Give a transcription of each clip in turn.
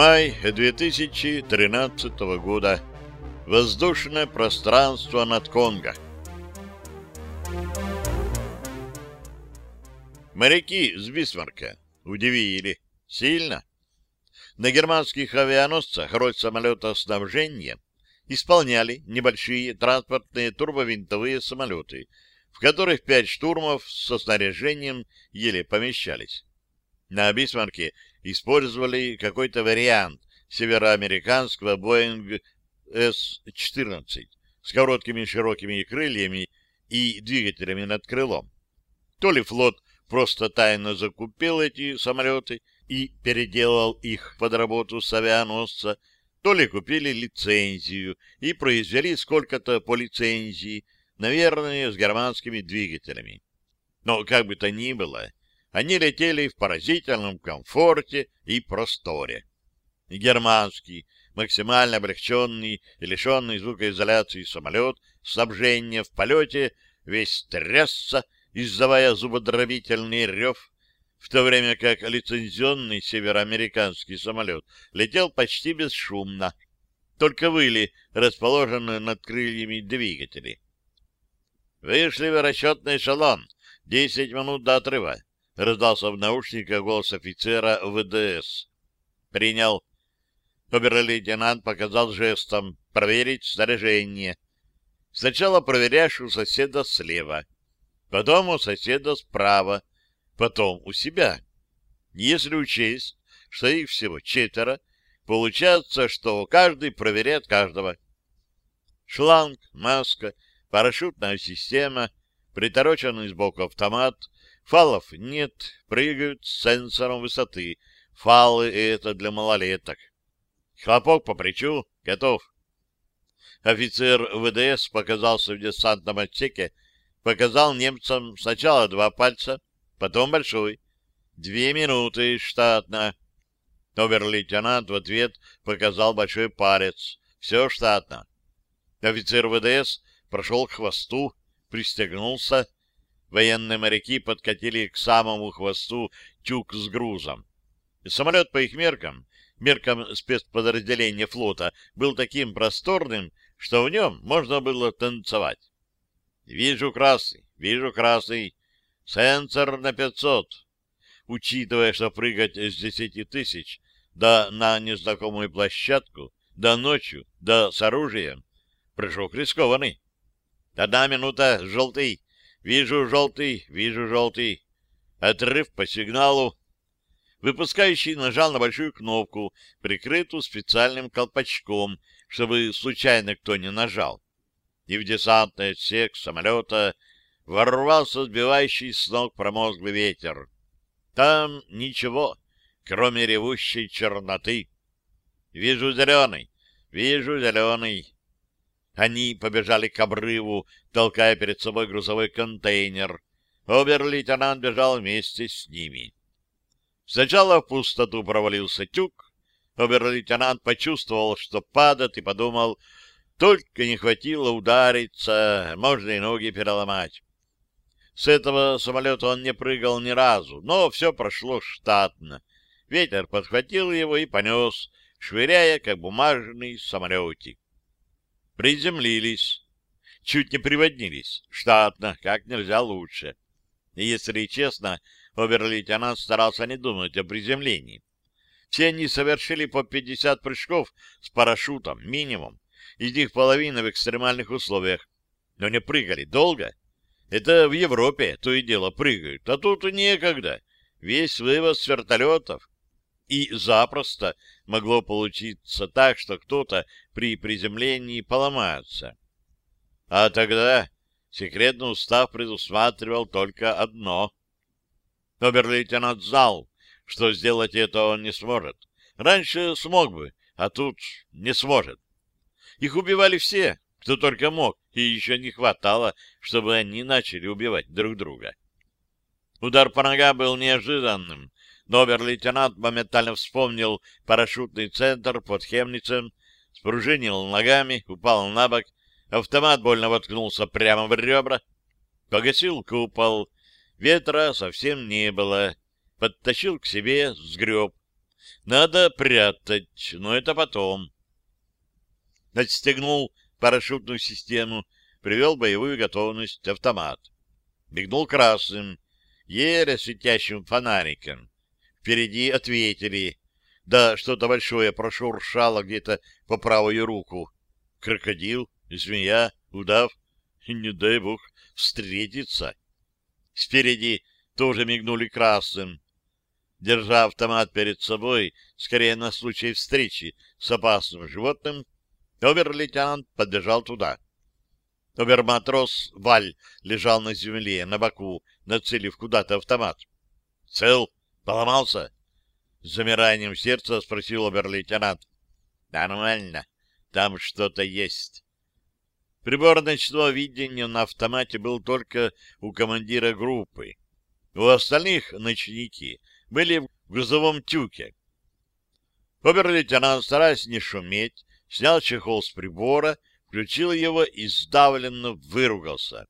Май 2013 года. Воздушное пространство над Конго. Моряки с Бисмарка удивили. Сильно. На германских авианосцах роль самолета-снабжения исполняли небольшие транспортные турбовинтовые самолеты, в которых пять штурмов со снаряжением еле помещались. На Бисмарке использовали какой-то вариант североамериканского Boeing S-14 с короткими широкими крыльями и двигателями над крылом. То ли флот просто тайно закупил эти самолеты и переделал их под работу с авианосца, то ли купили лицензию и произвели сколько-то по лицензии, наверное, с германскими двигателями. Но как бы то ни было, они летели в поразительном комфорте и просторе. Германский, максимально облегченный и лишенный звукоизоляции самолет, снабжение в полете весь трясся, издавая зубодробительный рев, в то время как лицензионный североамериканский самолет летел почти бесшумно, только выли расположены над крыльями двигатели. Вышли в расчетный эшелон, десять минут до отрыва. Раздался в наушниках голос офицера ВДС. Принял. Обер-лейтенант показал жестом проверить снаряжение. Сначала проверяешь у соседа слева, потом у соседа справа, потом у себя. Если учесть, что их всего четверо, получается, что каждый проверяет каждого. Шланг, маска, парашютная система, притороченный сбоку автомат — Фалов нет, прыгают с сенсором высоты. Фалы — это для малолеток. Хлопок по плечу. Готов. Офицер ВДС показался в десантном отсеке, показал немцам сначала два пальца, потом большой. Две минуты штатно. Обер-лейтенант в ответ показал большой палец. Все штатно. Офицер ВДС прошел к хвосту, пристегнулся, Военные моряки подкатили к самому хвосту тюк с грузом. Самолет по их меркам, меркам спецподразделения флота, был таким просторным, что в нем можно было танцевать. Вижу красный, вижу красный. Сенсор на 500. Учитывая, что прыгать с десяти тысяч, да на незнакомую площадку, да ночью, да с оружием, прыжок рискованный. Одна минута, желтый. Вижу желтый, вижу желтый. Отрыв по сигналу. Выпускающий нажал на большую кнопку, прикрытую специальным колпачком, чтобы случайно кто не нажал. И в десантный отсек самолета ворвался сбивающий с ног промозглый ветер. Там ничего, кроме ревущей черноты. Вижу зеленый, вижу зеленый. Они побежали к обрыву, толкая перед собой грузовой контейнер. Обер-лейтенант бежал вместе с ними. Сначала в пустоту провалился тюк. Обер-лейтенант почувствовал, что падает, и подумал, только не хватило удариться, можно и ноги переломать. С этого самолета он не прыгал ни разу, но все прошло штатно. Ветер подхватил его и понес, швыряя, как бумажный самолетик. Приземлились. Чуть не приводнились. Штатно, как нельзя лучше. И, если честно, обер-лейтенант старался не думать о приземлении. Все они совершили по 50 прыжков с парашютом, минимум. Из них половина в экстремальных условиях. Но не прыгали долго. Это в Европе то и дело прыгают, а тут некогда. Весь вывоз с вертолетов. И запросто могло получиться так, что кто-то при приземлении поломается. А тогда секретный устав предусматривал только одно. Обер-лейтенант знал, что сделать это он не сможет. Раньше смог бы, а тут не сможет. Их убивали все, кто только мог, и еще не хватало, чтобы они начали убивать друг друга. Удар по ногам был неожиданным, но обер-лейтенант моментально вспомнил парашютный центр под Хемницем, спружинил ногами, упал на бок, автомат больно воткнулся прямо в ребра, погасил купол, ветра совсем не было, подтащил к себе, сгреб. Надо прятать, но это потом. Отстегнул парашютную систему, привел боевую готовность автомат. Бегнул красным, еле светящим фонариком. Впереди ответили. Да что-то большое прошуршало где-то по правую руку. Крокодил, змея, удав. Не дай бог встретиться. Спереди тоже мигнули красным. Держа автомат перед собой, скорее на случай встречи с опасным животным, обер-лейтенант подбежал туда. Оберматрос Валь лежал на земле, на боку, нацелив куда-то автомат. — Цел? Поломался? — с замиранием сердца спросил обер-лейтенант. — Нормально. Там что-то есть. Прибор ночного видения на автомате был только у командира группы. У остальных ночники были в грузовом тюке. Обер-лейтенант, стараясь не шуметь, снял чехол с прибора, включил его и сдавленно выругался.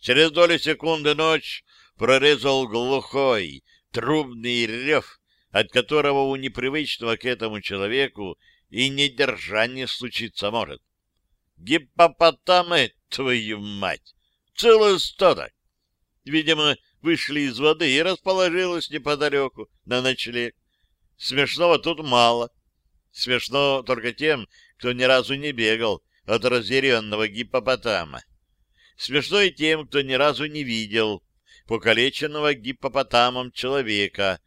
Через доли секунды ночь прорезал глухой, трубный рев, от которого у непривычного к этому человеку и недержание случиться может. Гиппопотамы, твою мать! Целое стадо! Видимо, вышли из воды и расположилось неподалеку на ночлег. Смешного тут мало. Смешно только тем, кто ни разу не бегал от разъяренного гиппопотама. Смешно и тем, кто ни разу не видел покалеченного гиппопотамом человека,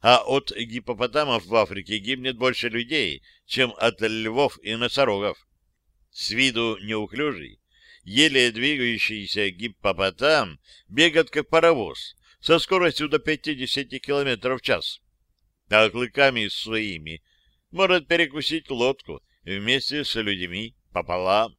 а от гиппопотамов в Африке гибнет больше людей, чем от львов и носорогов. С виду неуклюжий, еле двигающийся гиппопотам бегает как паровоз со скоростью до 50 км в час, а клыками своими может перекусить лодку вместе с людьми пополам.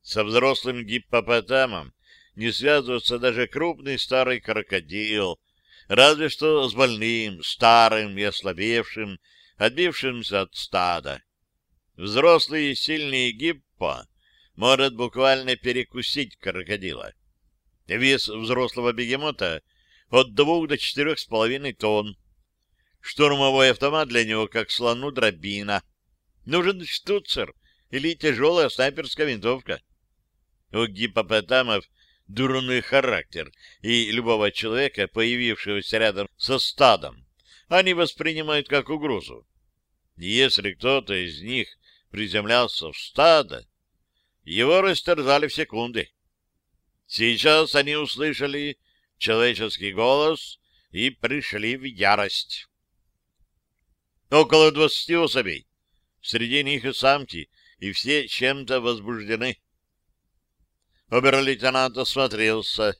Со взрослым гиппопотамом не связывается даже крупный старый крокодил, разве что с больным, старым и ослабевшим, отбившимся от стада. Взрослый сильный гиппо может буквально перекусить крокодила. Вес взрослого бегемота от двух до четырех с половиной тонн. Штурмовой автомат для него как слону дробина. Нужен штуцер или тяжелая снайперская винтовка. У гипопотамов дурной характер, и любого человека, появившегося рядом со стадом, они воспринимают как угрозу. Если кто-то из них приземлялся в стадо, его растерзали в секунды. Сейчас они услышали человеческий голос и пришли в ярость. Около двадцати особей. Среди них и самки, и все чем-то возбуждены. Обер-лейтенант осмотрелся.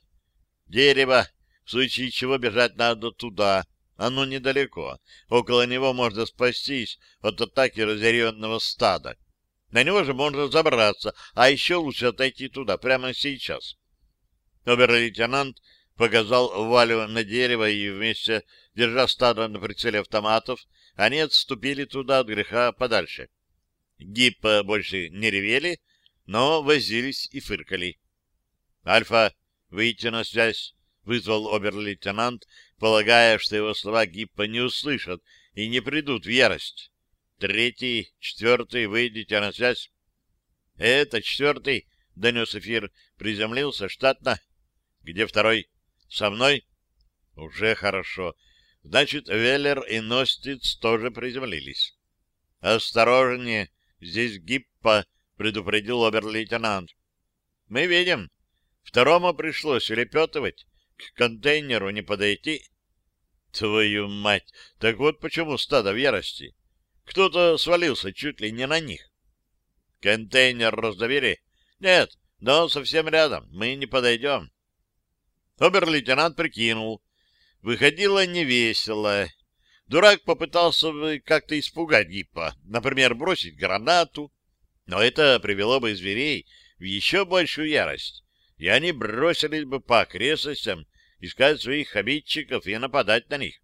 Дерево, в случае чего бежать надо туда. Оно недалеко. Около него можно спастись от атаки разъяренного стада. На него же можно забраться, а еще лучше отойти туда прямо сейчас. Обер-лейтенант показал Валю на дерево, и вместе, держа стадо на прицеле автоматов, они отступили туда от греха подальше. Гиппа больше не ревели, но возились и фыркали. «Альфа, выйти на связь!» — вызвал обер-лейтенант, полагая, что его слова Гиппа не услышат и не придут в ярость. «Третий, четвертый, выйдите на связь!» «Это четвертый!» — донес эфир. Приземлился штатно. «Где второй?» «Со мной?» «Уже хорошо. Значит, Веллер и Ностиц тоже приземлились». «Осторожнее! Здесь Гиппа!» — предупредил обер-лейтенант. «Мы видим. Второму пришлось улепетывать. К контейнеру не подойти». «Твою мать! Так вот почему стадо в ярости. Кто-то свалился чуть ли не на них». «Контейнер раздавили?» «Нет, но совсем рядом. Мы не подойдем». Обер-лейтенант прикинул. Выходило невесело. Дурак попытался бы как-то испугать Гиппа, например, бросить гранату, но это привело бы зверей в еще большую ярость, и они бросились бы по окрестностям искать своих обидчиков и нападать на них.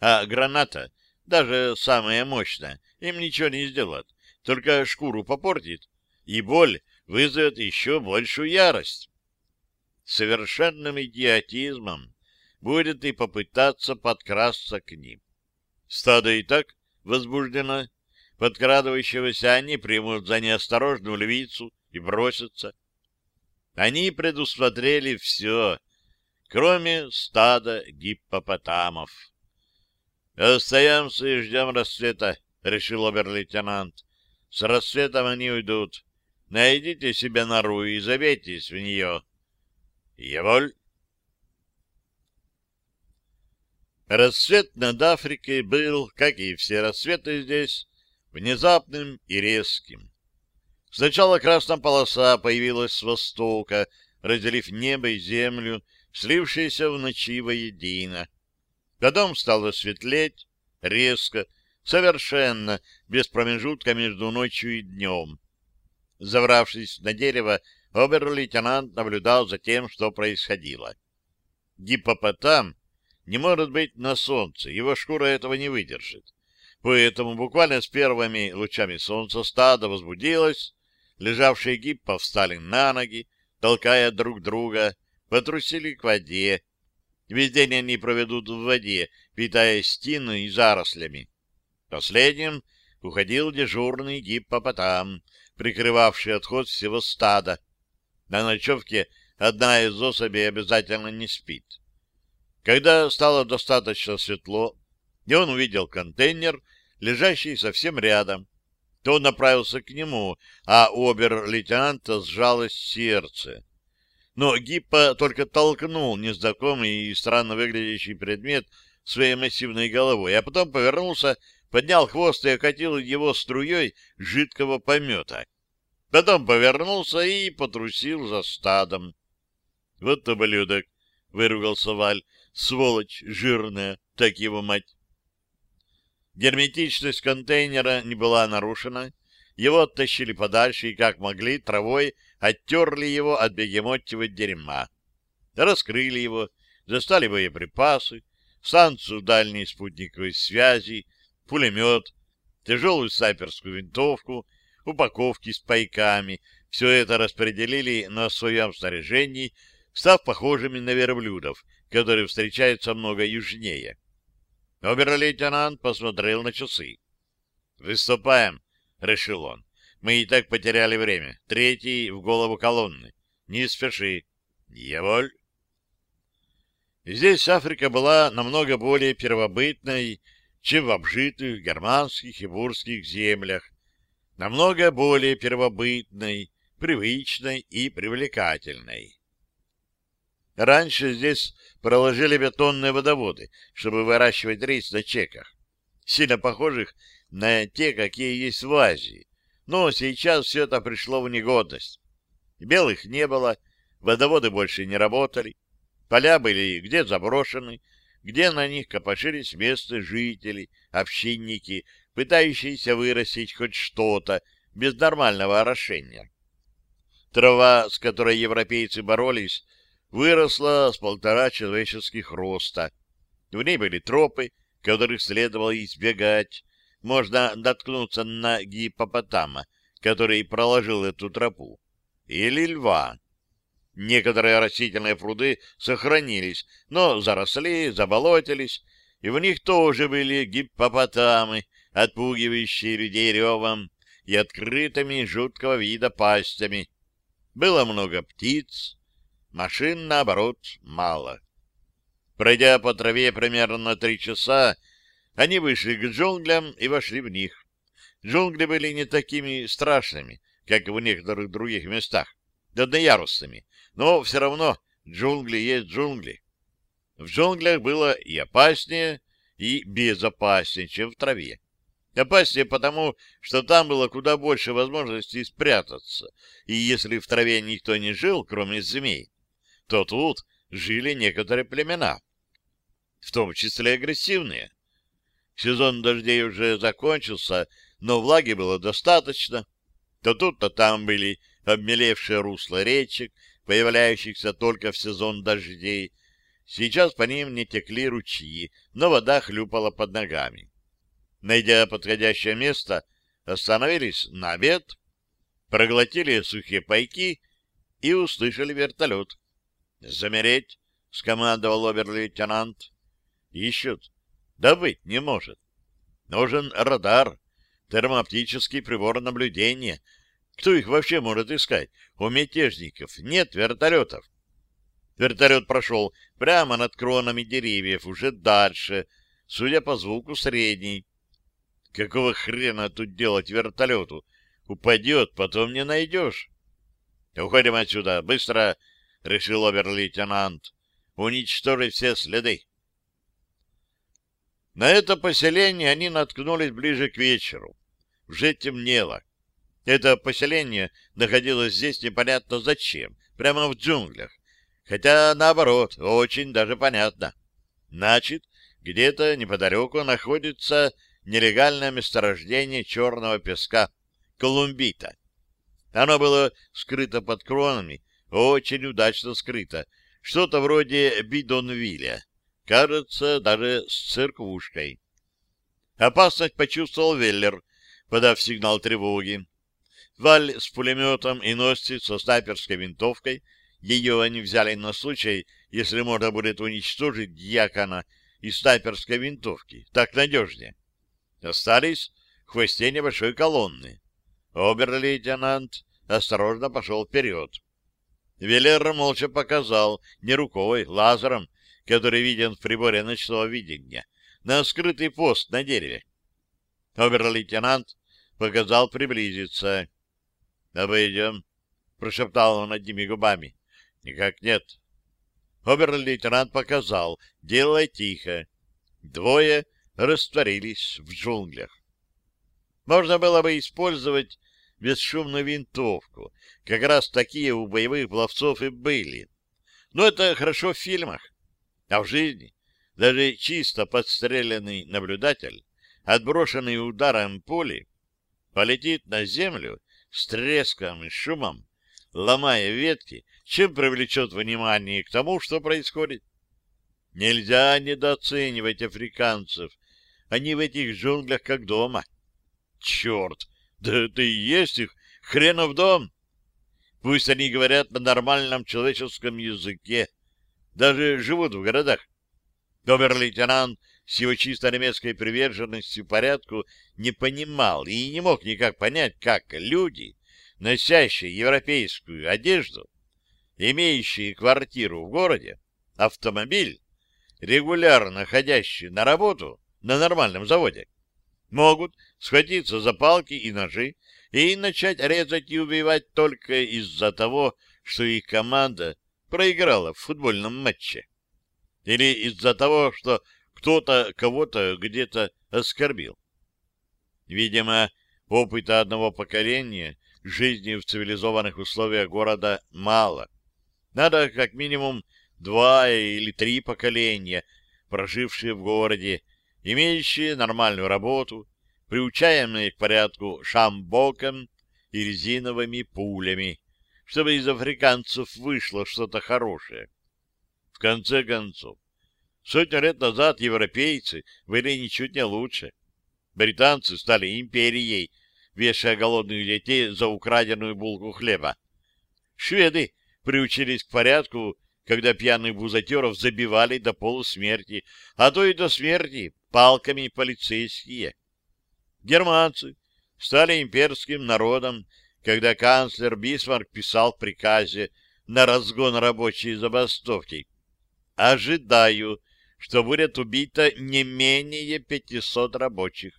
А граната, даже самая мощная, им ничего не сделает, только шкуру попортит, и боль вызовет еще большую ярость совершенным идиотизмом будет и попытаться подкрасться к ним. Стадо и так возбуждено. Подкрадывающегося они примут за неосторожную львицу и бросятся. Они предусмотрели все, кроме стада гиппопотамов. «Остаемся и ждем рассвета», — решил обер-лейтенант. «С рассветом они уйдут. Найдите себе нору и забейтесь в нее». «Еволь!» Рассвет над Африкой был, как и все рассветы здесь, внезапным и резким. Сначала красная полоса появилась с востока, разделив небо и землю, слившиеся в ночи воедино. Потом стало светлеть, резко, совершенно, без промежутка между ночью и днем. Завравшись на дерево, обер-лейтенант наблюдал за тем, что происходило. Гиппопотам не может быть на солнце, его шкура этого не выдержит. Поэтому буквально с первыми лучами солнца стадо возбудилось, лежавшие гиппо встали на ноги, толкая друг друга, потрусили к воде. Весь день они проведут в воде, питаясь стеной и зарослями. Последним уходил дежурный гиппопотам, прикрывавший отход всего стада. На ночевке одна из особей обязательно не спит. Когда стало достаточно светло, и он увидел контейнер, лежащий совсем рядом, то направился к нему, а у обер-лейтенанта сжалось сердце. Но Гиппа только толкнул незнакомый и странно выглядящий предмет своей массивной головой, а потом повернулся, поднял хвост и окатил его струей жидкого помета. Потом повернулся и потрусил за стадом. — Вот ублюдок! — выругался Валь. Сволочь жирная, так его мать. Герметичность контейнера не была нарушена. Его оттащили подальше и, как могли, травой оттерли его от бегемотьего дерьма. Раскрыли его, достали боеприпасы, станцию дальней спутниковой связи, пулемет, тяжелую снайперскую винтовку, упаковки с пайками. Все это распределили на своем снаряжении, став похожими на верблюдов, которые встречаются много южнее. Обер-лейтенант посмотрел на часы. «Выступаем», — решил он. «Мы и так потеряли время. Третий в голову колонны. Не спеши. Еволь». Здесь Африка была намного более первобытной, чем в обжитых германских и бурских землях, намного более первобытной, привычной и привлекательной. Раньше здесь проложили бетонные водоводы, чтобы выращивать рис на чеках, сильно похожих на те, какие есть в Азии. Но сейчас все это пришло в негодность. Белых не было, водоводы больше не работали, поля были где заброшены, где на них копошились местные жители, общинники, пытающиеся вырастить хоть что-то без нормального орошения. Трава, с которой европейцы боролись, выросла с полтора человеческих роста. В ней были тропы, которых следовало избегать. Можно наткнуться на гипопотама, который проложил эту тропу, или льва. Некоторые растительные пруды сохранились, но заросли, заболотились, и в них тоже были гиппопотамы, отпугивающие людей ревом и открытыми жуткого вида пастями. Было много птиц, Машин, наоборот, мало. Пройдя по траве примерно три часа, они вышли к джунглям и вошли в них. Джунгли были не такими страшными, как в некоторых других местах, одноярусными, но все равно джунгли есть джунгли. В джунглях было и опаснее, и безопаснее, чем в траве. Опаснее потому, что там было куда больше возможностей спрятаться, и если в траве никто не жил, кроме змей, то тут жили некоторые племена, в том числе агрессивные. Сезон дождей уже закончился, но влаги было достаточно. То тут, то там были обмелевшие русла речек, появляющихся только в сезон дождей. Сейчас по ним не текли ручьи, но вода хлюпала под ногами. Найдя подходящее место, остановились на обед, проглотили сухие пайки и услышали вертолет. «Замереть!» — скомандовал обер-лейтенант. «Ищут. Да быть не может. Нужен радар, термооптический прибор наблюдения. Кто их вообще может искать? У мятежников нет вертолетов. Вертолет прошел прямо над кронами деревьев, уже дальше, судя по звуку, средний. Какого хрена тут делать вертолету? Упадет, потом не найдешь. Уходим отсюда, быстро, — решил обер-лейтенант. Уничтожить все следы. На это поселение они наткнулись ближе к вечеру. Уже темнело. Это поселение находилось здесь непонятно зачем, прямо в джунглях. Хотя, наоборот, очень даже понятно. Значит, где-то неподалеку находится нелегальное месторождение черного песка, колумбита. Оно было скрыто под кронами, очень удачно скрыто, что-то вроде бидонвилля. Кажется, даже с церквушкой. Опасность почувствовал Веллер, подав сигнал тревоги. Валь с пулеметом и носит со снайперской винтовкой. Ее они взяли на случай, если можно будет уничтожить дьякона из снайперской винтовки. Так надежнее. Остались в хвосте небольшой колонны. Обер-лейтенант осторожно пошел вперед. Велер молча показал, не рукой, лазером, который виден в приборе ночного видения, на скрытый пост на дереве. Обер-лейтенант показал приблизиться. — Обойдем, — прошептал он одними губами. — Никак нет. Обер-лейтенант показал. Делай тихо. Двое растворились в джунглях. Можно было бы использовать бесшумную винтовку. Как раз такие у боевых пловцов и были. Но это хорошо в фильмах. А в жизни даже чисто подстреленный наблюдатель, отброшенный ударом пули, полетит на землю с треском и шумом, ломая ветки, чем привлечет внимание к тому, что происходит. Нельзя недооценивать африканцев. Они в этих джунглях как дома. Черт! Да это и есть их хренов дом! Пусть они говорят на нормальном человеческом языке, даже живут в городах. Обер-лейтенант с его чисто немецкой приверженностью порядку не понимал и не мог никак понять, как люди, носящие европейскую одежду, имеющие квартиру в городе, автомобиль, регулярно ходящие на работу на нормальном заводе, могут схватиться за палки и ножи и начать резать и убивать только из-за того, что их команда проиграла в футбольном матче. Или из-за того, что кто-то кого-то где-то оскорбил. Видимо, опыта одного поколения жизни в цивилизованных условиях города мало. Надо как минимум два или три поколения, прожившие в городе, имеющие нормальную работу, приучаемые к порядку шамбоком и резиновыми пулями, чтобы из африканцев вышло что-то хорошее. В конце концов, сотню лет назад европейцы были ничуть не лучше. Британцы стали империей, вешая голодных детей за украденную булку хлеба. Шведы приучились к порядку, когда пьяных бузатеров забивали до полусмерти, а то и до смерти палками полицейские. Германцы стали имперским народом, когда канцлер Бисмарк писал в приказе на разгон рабочей забастовки. «Ожидаю, что будет убито не менее 500 рабочих».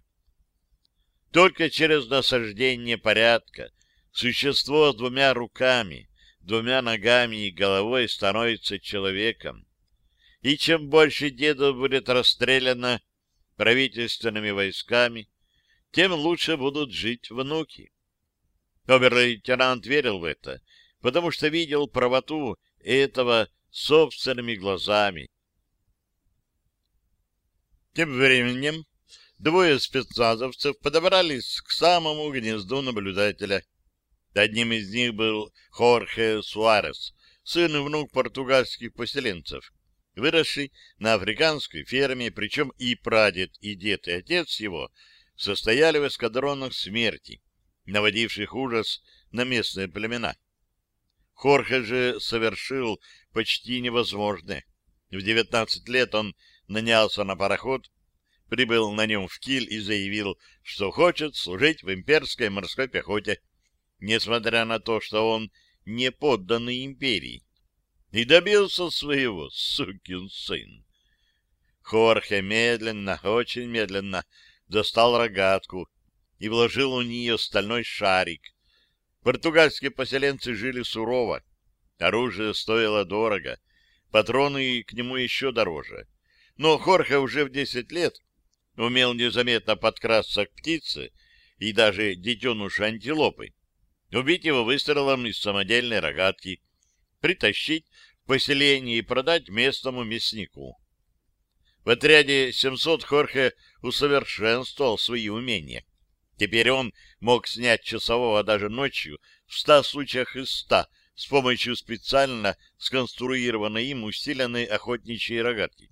Только через насаждение порядка существо с двумя руками, двумя ногами и головой становится человеком. И чем больше дедов будет расстреляно правительственными войсками, тем лучше будут жить внуки. Обер-лейтенант верил в это, потому что видел правоту этого собственными глазами. Тем временем двое спецназовцев подобрались к самому гнезду наблюдателя. Одним из них был Хорхе Суарес, сын и внук португальских поселенцев, выросший на африканской ферме, причем и прадед, и дед, и отец его состояли в эскадронах смерти, наводивших ужас на местные племена. Хорхе же совершил почти невозможное. В 19 лет он нанялся на пароход, прибыл на нем в Киль и заявил, что хочет служить в имперской морской пехоте, несмотря на то, что он не подданный империи. И добился своего, сукин сын. Хорхе медленно, очень медленно достал рогатку и вложил в нее стальной шарик. Португальские поселенцы жили сурово, оружие стоило дорого, патроны к нему еще дороже. Но Хорхе уже в десять лет умел незаметно подкрасться к птице и даже детенышу антилопы, убить его выстрелом из самодельной рогатки, притащить в поселение и продать местному мяснику. В отряде 700 Хорхе усовершенствовал свои умения. Теперь он мог снять часового даже ночью в ста случаях из ста с помощью специально сконструированной им усиленной охотничьей рогатки.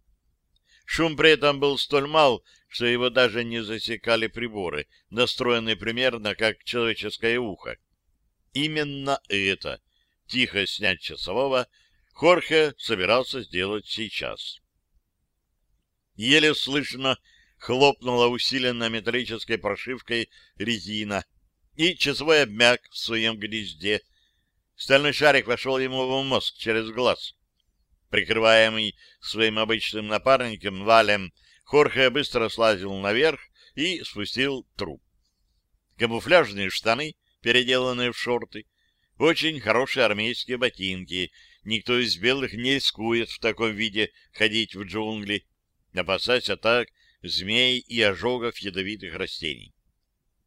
Шум при этом был столь мал, что его даже не засекали приборы, настроенные примерно как человеческое ухо. Именно это, тихо снять часового, Хорхе собирался сделать сейчас. Еле слышно хлопнула усиленная металлической прошивкой резина, и часовой обмяк в своем гнезде. Стальной шарик вошел ему в мозг через глаз. Прикрываемый своим обычным напарником Валем, Хорхе быстро слазил наверх и спустил труп. Камуфляжные штаны, переделанные в шорты, очень хорошие армейские ботинки. Никто из белых не рискует в таком виде ходить в джунгли, опасаясь атак змей и ожогов ядовитых растений.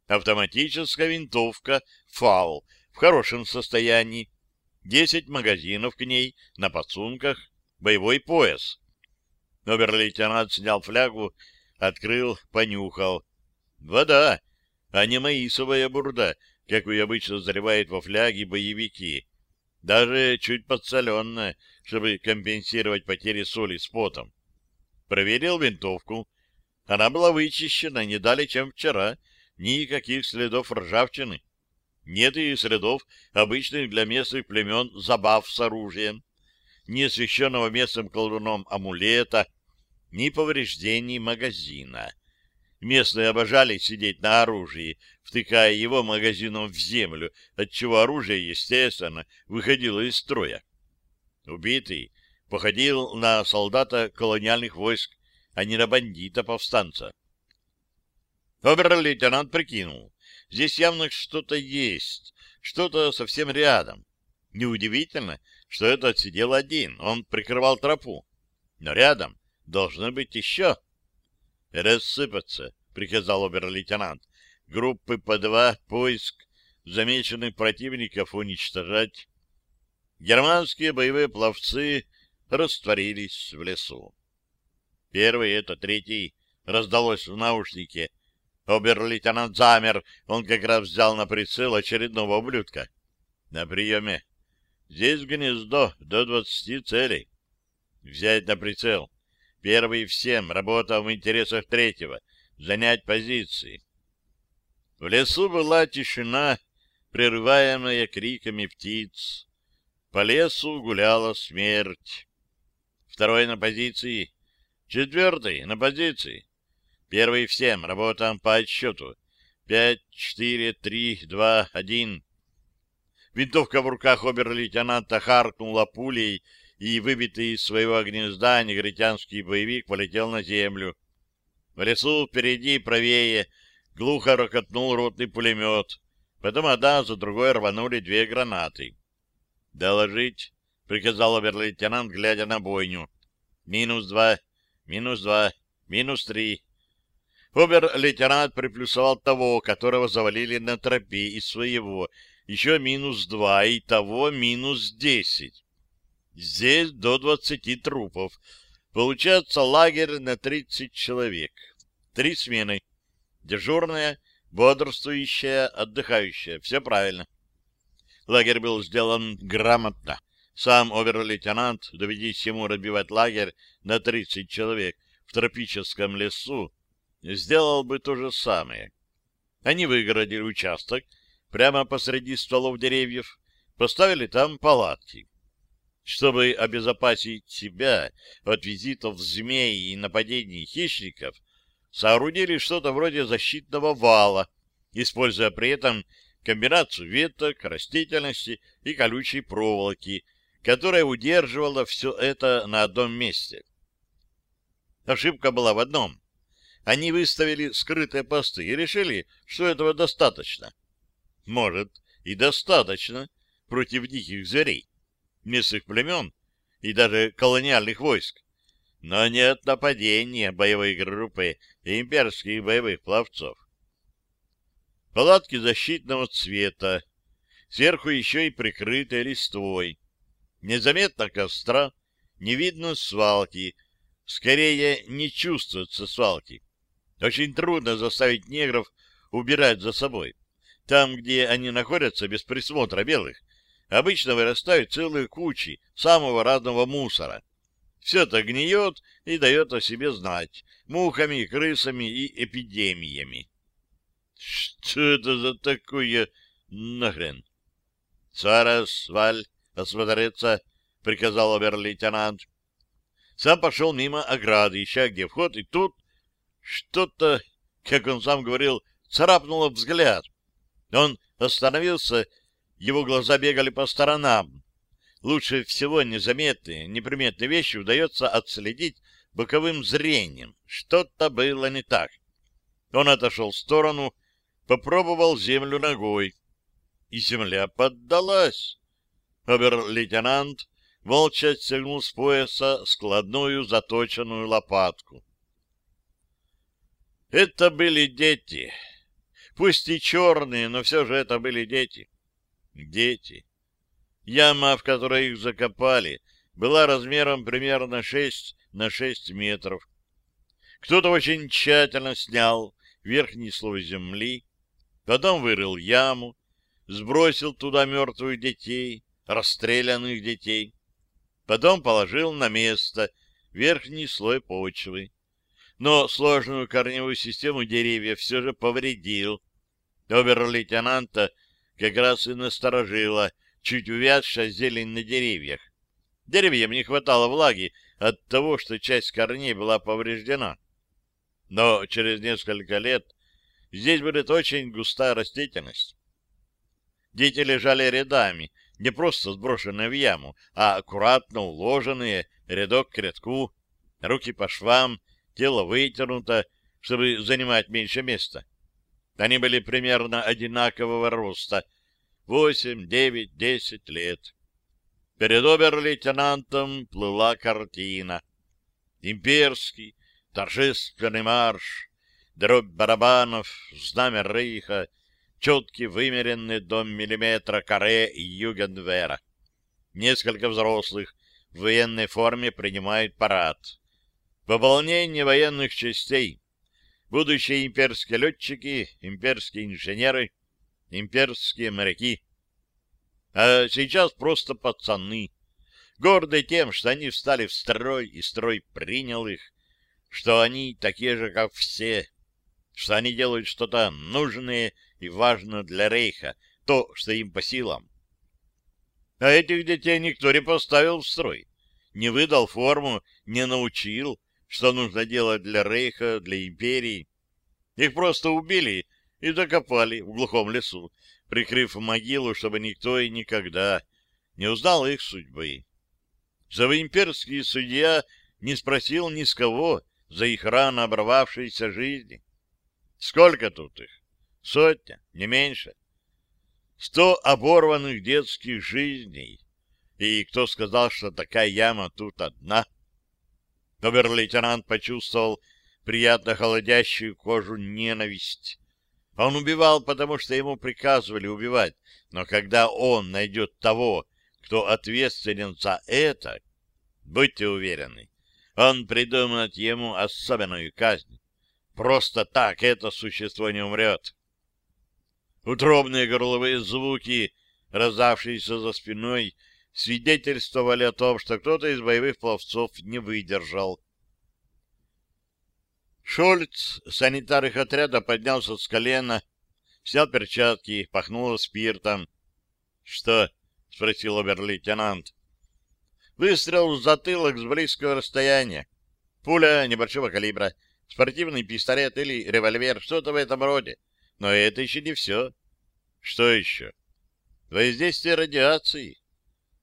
Автоматическая винтовка «Фал» в хорошем состоянии, 10 магазинов к ней на подсумках, боевой пояс. Обер-лейтенант снял флягу, открыл, понюхал. Вода, а не маисовая бурда, какую обычно заливают во фляги боевики. Даже чуть подсоленная, чтобы компенсировать потери соли с потом. Проверил винтовку. Она была вычищена не далее, чем вчера. Никаких следов ржавчины. Нет и следов обычных для местных племен забав с оружием. Ни освященного местным колдуном амулета, ни повреждений магазина. Местные обожали сидеть на оружии, втыкая его магазином в землю, отчего оружие, естественно, выходило из строя. Убитый походил на солдата колониальных войск, а не на бандита-повстанца. Обер-лейтенант прикинул. Здесь явно что-то есть, что-то совсем рядом. Неудивительно, что этот сидел один, он прикрывал тропу. Но рядом должно быть еще. «Рассыпаться», — приказал обер-лейтенант. «Группы по два, поиск, замеченных противников уничтожать». Германские боевые пловцы растворились в лесу. Первый, это третий, раздалось в наушнике. Обер-лейтенант замер, он как раз взял на прицел очередного ублюдка. На приеме. Здесь гнездо до двадцати целей. Взять на прицел. Первый всем, работа в интересах третьего. Занять позиции. В лесу была тишина, прерываемая криками птиц. По лесу гуляла смерть. Второй на позиции. Четвертый на позиции. Первый всем. Работаем по отсчету. Пять, четыре, три, два, один. Винтовка в руках обер-лейтенанта харкнула пулей, и выбитый из своего гнезда негритянский боевик полетел на землю. В лесу впереди правее глухо рокотнул ротный пулемет. Потом одна за другой рванули две гранаты. «Доложить!» — приказал обер-лейтенант, глядя на бойню. «Минус два, минус два, минус три». Обер-лейтенант приплюсовал того, которого завалили на тропе, из своего. Еще минус два, и того минус десять. Здесь до двадцати трупов. Получается лагерь на тридцать человек. Три смены. Дежурная, бодрствующая, отдыхающая. Все правильно. Лагерь был сделан грамотно. Сам обер-лейтенант, доведись ему разбивать лагерь на 30 человек в тропическом лесу, сделал бы то же самое. Они выгородили участок прямо посреди стволов деревьев, поставили там палатки. Чтобы обезопасить себя от визитов змей и нападений хищников, соорудили что-то вроде защитного вала, используя при этом комбинацию веток, растительности и колючей проволоки, которая удерживала все это на одном месте. Ошибка была в одном. Они выставили скрытые посты и решили, что этого достаточно. Может, и достаточно против диких зверей, местных племен и даже колониальных войск. Но нет нападения боевой группы имперских боевых пловцов. Палатки защитного цвета, сверху еще и прикрытые листвой. Незаметно костра, не видно свалки, скорее не чувствуется свалки. Очень трудно заставить негров убирать за собой. Там, где они находятся без присмотра белых, обычно вырастают целые кучи самого разного мусора. Все это гниет и дает о себе знать мухами, крысами и эпидемиями. Что это за такое нахрен? — Сарас, Валь, осмотреться, — приказал обер-лейтенант. Сам пошел мимо ограды, ища где вход, и тут что-то, как он сам говорил, царапнуло взгляд. Он остановился, его глаза бегали по сторонам. Лучше всего незаметные, неприметные вещи удается отследить боковым зрением. Что-то было не так. Он отошел в сторону, попробовал землю ногой. И земля поддалась. Обер-лейтенант молча отстегнул с пояса складную заточенную лопатку. Это были дети. Пусть и черные, но все же это были дети. Дети. Яма, в которой их закопали, была размером примерно 6 на 6 метров. Кто-то очень тщательно снял верхний слой земли, потом вырыл яму, сбросил туда мертвых детей, расстрелянных детей, потом положил на место верхний слой почвы. Но сложную корневую систему деревьев все же повредил. Обер-лейтенанта как раз и насторожила чуть увядшая зелень на деревьях. Деревьям не хватало влаги от того, что часть корней была повреждена. Но через несколько лет здесь будет очень густая растительность. Дети лежали рядами, не просто сброшенные в яму, а аккуратно уложенные рядок к рядку, руки по швам, тело вытянуто, чтобы занимать меньше места. Они были примерно одинакового роста, восемь, девять, десять лет. Перед обер-лейтенантом плыла картина. Имперский, торжественный марш, дробь барабанов, знамя рейха, четкий вымеренный до миллиметра каре Югенвера. Несколько взрослых в военной форме принимают парад. Пополнение военных частей. Будущие имперские летчики, имперские инженеры, имперские моряки. А сейчас просто пацаны, гордые тем, что они встали в строй, и строй принял их, что они такие же, как все, что они делают что-то нужное и важное для Рейха, то, что им по силам. А этих детей никто не поставил в строй, не выдал форму, не научил, что нужно делать для Рейха, для империи. Их просто убили и закопали в глухом лесу, прикрыв могилу, чтобы никто и никогда не узнал их судьбы. Завоимперский судья не спросил ни с кого за их рано оборвавшиеся жизни. Сколько тут их? Сотня, не меньше. Сто оборванных детских жизней. И кто сказал, что такая яма тут одна? Обер-лейтенант почувствовал приятно холодящую кожу ненависть. Он убивал, потому что ему приказывали убивать, но когда он найдет того, кто ответственен за это, будьте уверены, он придумает ему особенную казнь. Просто так это существо не умрет. Утробные горловые звуки, раздавшиеся за спиной, свидетельствовали о том, что кто-то из боевых пловцов не выдержал. Шольц, санитар их отряда, поднялся с колена, снял перчатки, пахнул спиртом. — Что? — спросил обер-лейтенант. Выстрел в затылок с близкого расстояния. Пуля небольшого калибра. спортивный пистолет или револьвер, что-то в этом роде. Но это еще не все. Что еще? Воздействие радиации.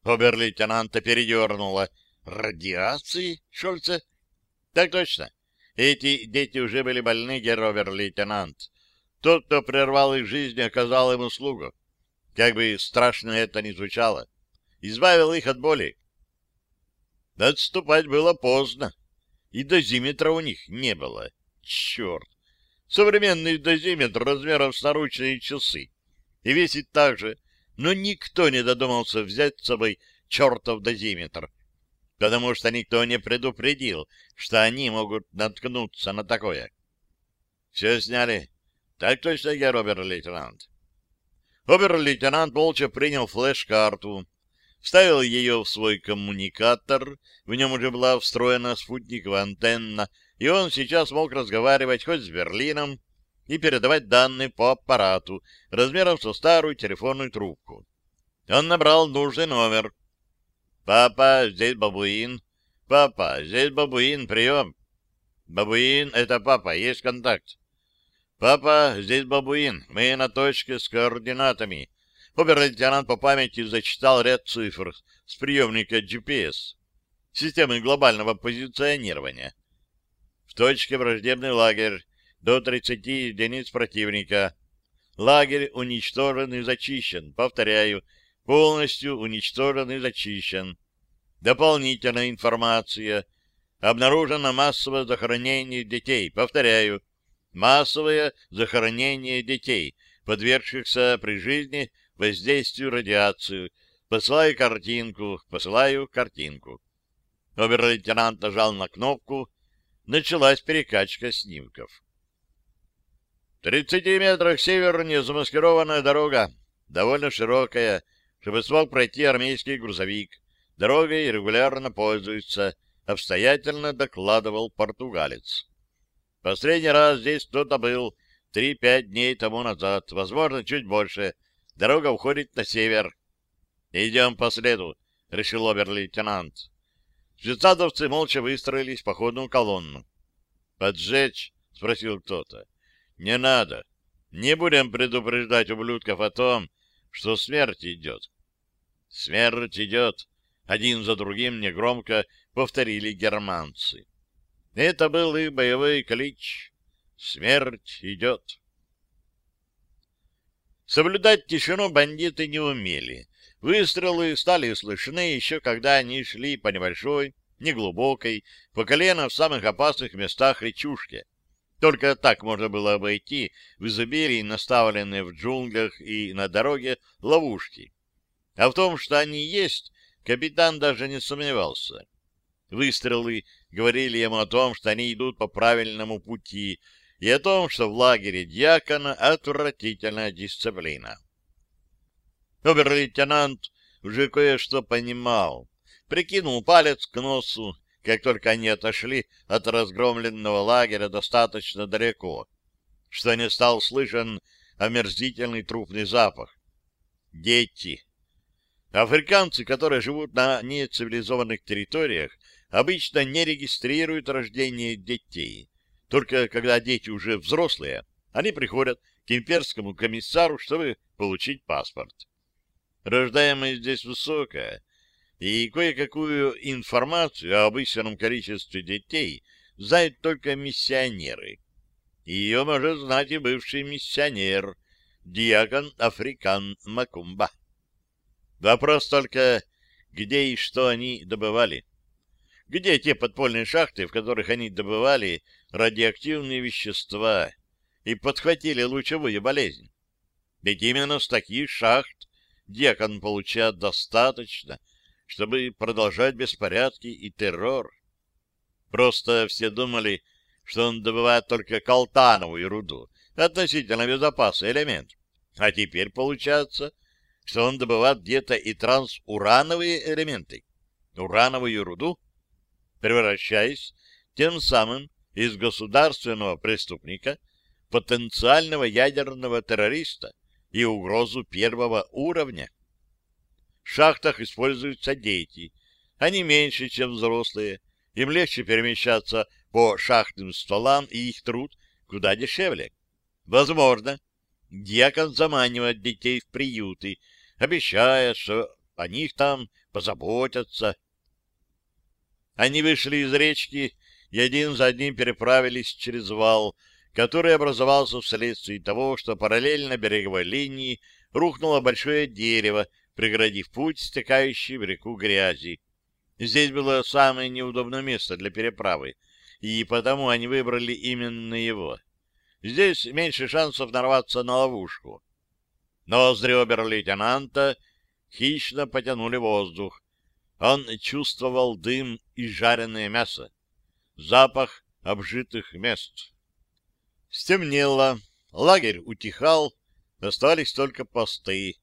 Обер-лейтенанта передернуло. Радиации, Шульце? Так точно. Эти дети уже были больны, герр-обер-лейтенант. Тот, кто прервал их жизнь, оказал им услугу. Как бы страшно это ни звучало. Избавил их от боли. Отступать было поздно. И дозиметра у них не было. Черт! Современный дозиметр размером с наручные часы. И весит так же. Но никто не додумался взять с собой чертов дозиметр. Потому что никто не предупредил, что они могут наткнуться на такое. Все сняли. Так точно, я, обер-лейтенант. Обер-лейтенант молча принял флеш-карту, вставил ее в свой коммуникатор, в нем уже была встроена спутниковая антенна, и он сейчас мог разговаривать хоть с Берлином и передавать данные по аппарату размером со старую телефонную трубку. Он набрал нужный номер. «Папа, здесь бабуин. Папа, здесь бабуин, прием». «Бабуин, это папа, есть контакт». «Папа, здесь бабуин. Мы на точке с координатами». Обер-лейтенант по памяти зачитал ряд цифр с приемника GPS, системы глобального позиционирования. В точке враждебный лагерь, до 30 единиц противника. Лагерь уничтожен и зачищен. Повторяю, полностью уничтожен и зачищен. Дополнительная информация. Обнаружено массовое захоронение детей. Повторяю, массовое захоронение детей, подвергшихся при жизни воздействию радиацию. Посылаю картинку, посылаю картинку. Обер-лейтенант нажал на кнопку. Началась перекачка снимков. 30 метрах севернее замаскированная дорога, довольно широкая, чтобы смог пройти армейский грузовик. Дорогой регулярно пользуется, обстоятельно докладывал португалец. Последний раз здесь кто-то был три-пять дней тому назад, возможно, чуть больше. Дорога уходит на север. — Идем по следу, — решил обер-лейтенант. Спецназовцы молча выстроились в походную колонну. — Поджечь? — спросил кто-то. — Не надо. Не будем предупреждать ублюдков о том, что смерть идет. — Смерть идет. Один за другим негромко повторили германцы. Это был их боевой клич. Смерть идет. Соблюдать тишину бандиты не умели. Выстрелы стали слышны еще когда они шли по небольшой, неглубокой, по колено в самых опасных местах речушке. Только так можно было обойти в изобилии наставленные в джунглях и на дороге ловушки. А в том, что они есть, капитан даже не сомневался. Выстрелы говорили ему о том, что они идут по правильному пути, и о том, что в лагере дьякона отвратительная дисциплина. Обер-лейтенант уже кое-что понимал. Прикинул палец к носу, как только они отошли от разгромленного лагеря достаточно далеко, что не стал слышен омерзительный трупный запах. Дети. Африканцы, которые живут на нецивилизованных территориях, обычно не регистрируют рождение детей. Только когда дети уже взрослые, они приходят к имперскому комиссару, чтобы получить паспорт. Рождаемость здесь высокая, и кое-какую информацию об истинном количестве детей знают только миссионеры. Ее может знать и бывший миссионер, диакон Африкан Макумба. Вопрос только, где и что они добывали. Где те подпольные шахты, в которых они добывали радиоактивные вещества и подхватили лучевую болезнь? Ведь именно с таких шахт декан получает достаточно, чтобы продолжать беспорядки и террор. Просто все думали, что он добывает только колтановую руду, относительно безопасный элемент. А теперь получается, что он добывает где-то и трансурановые элементы, урановую руду, превращаясь тем самым из государственного преступника потенциального ядерного террориста и угрозу первого уровня. Шахтах используются дети, они меньше, чем взрослые, Им легче перемещаться по шахтным стволам, и их труд куда дешевле. Возможно, дьякон заманивает детей в приюты, обещая, что о них там позаботятся. Они вышли из речки и один за одним переправились через вал, который образовался вследствие того, что параллельно береговой линии рухнуло большое дерево, преградив путь, стекающий в реку грязи. Здесь было самое неудобное место для переправы, и потому они выбрали именно его. Здесь меньше шансов нарваться на ловушку. Ноздри обер-лейтенанта хищно потянули воздух. Он чувствовал дым и жареное мясо, запах обжитых мест. Стемнело, лагерь утихал, остались только посты.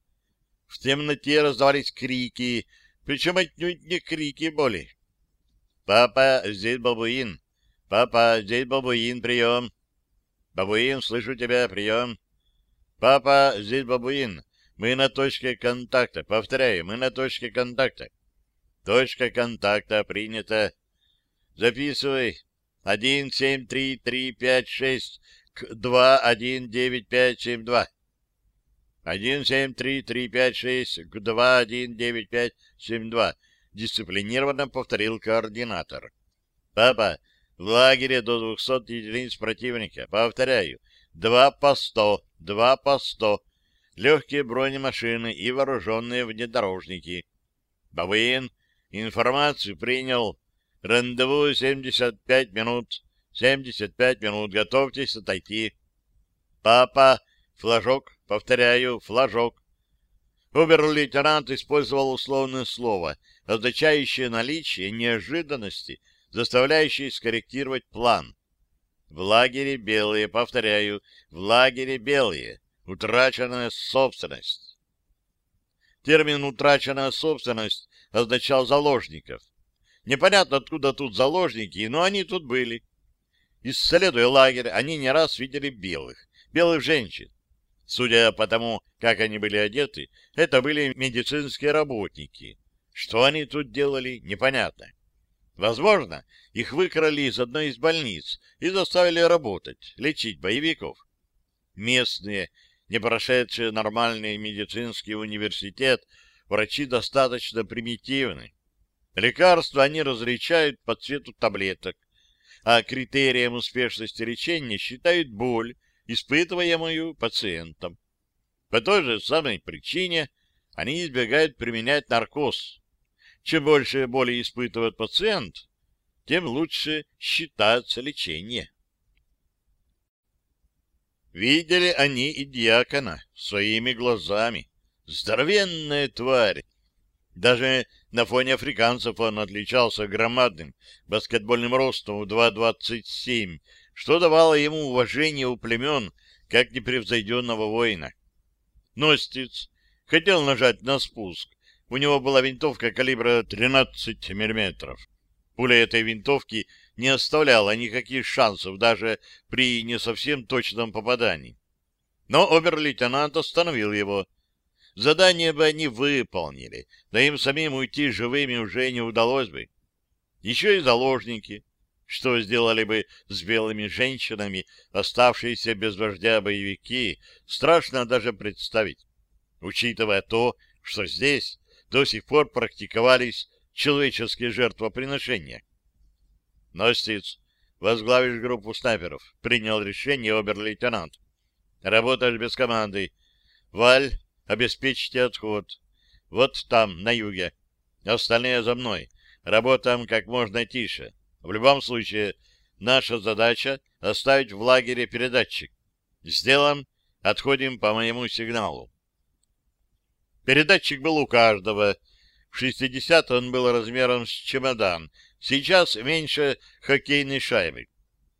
В темноте раздавались крики, причем отнюдь не крики боли. «Папа, здесь бабуин! Папа, здесь бабуин, прием!» «Бабуин, слышу тебя, прием!» «Папа, здесь бабуин! Мы на точке контакта! Повторяю, мы на точке контакта!» «Точка контакта принята!» «Записывай! Один, семь, три, три, пять, шесть, к два, один, девять, пять, семь, два!» Один, семь, три, три, пять, шесть, два, один, девять, пять, семь, два. Дисциплинированно повторил координатор. Папа, в лагере до двухсот единиц противника. Повторяю, два по сто, два по сто. Легкие бронемашины и вооруженные внедорожники. Бабуин, информацию принял. Рандеву 75 минут. 75 минут. Готовьтесь отойти. Папа, флажок Повторяю, флажок. Обер-лейтенант использовал условное слово, означающее наличие неожиданности, заставляющее скорректировать план. В лагере белые, повторяю, в лагере белые, утраченная собственность. Термин «утраченная собственность» означал заложников. Непонятно, откуда тут заложники, но они тут были. Исследуя лагерь, они не раз видели белых, белых женщин. Судя по тому, как они были одеты, это были медицинские работники. Что они тут делали, непонятно. Возможно, их выкрали из одной из больниц и заставили работать, лечить боевиков. Местные, не прошедшие нормальный медицинский университет, врачи достаточно примитивны. Лекарства они различают по цвету таблеток, а критерием успешности лечения считают боль испытываемую пациентом. По той же самой причине они избегают применять наркоз. Чем больше боли испытывает пациент, тем лучше считается лечение. Видели они и диакона своими глазами. Здоровенная тварь. Даже на фоне африканцев он отличался громадным баскетбольным ростом в 2,27 что давало ему уважение у племен, как непревзойденного воина. Ностиц хотел нажать на спуск. У него была винтовка калибра 13 мм. Пуля этой винтовки не оставляла никаких шансов даже при не совсем точном попадании. Но обер-лейтенант остановил его. Задание бы они выполнили, да им самим уйти живыми уже не удалось бы. Еще и заложники. Что сделали бы с белыми женщинами, оставшиеся без вождя боевики, страшно даже представить, учитывая то, что здесь до сих пор практиковались человеческие жертвоприношения. Ностиц, возглавишь группу снайперов, принял решение обер-лейтенант. Работаешь без команды. Валь, обеспечьте отход. Вот там, на юге. Остальные за мной. Работаем как можно тише. В любом случае, наша задача — оставить в лагере передатчик. Сделаем, отходим по моему сигналу. Передатчик был у каждого. В 60 он был размером с чемодан, сейчас меньше хоккейной шайбы.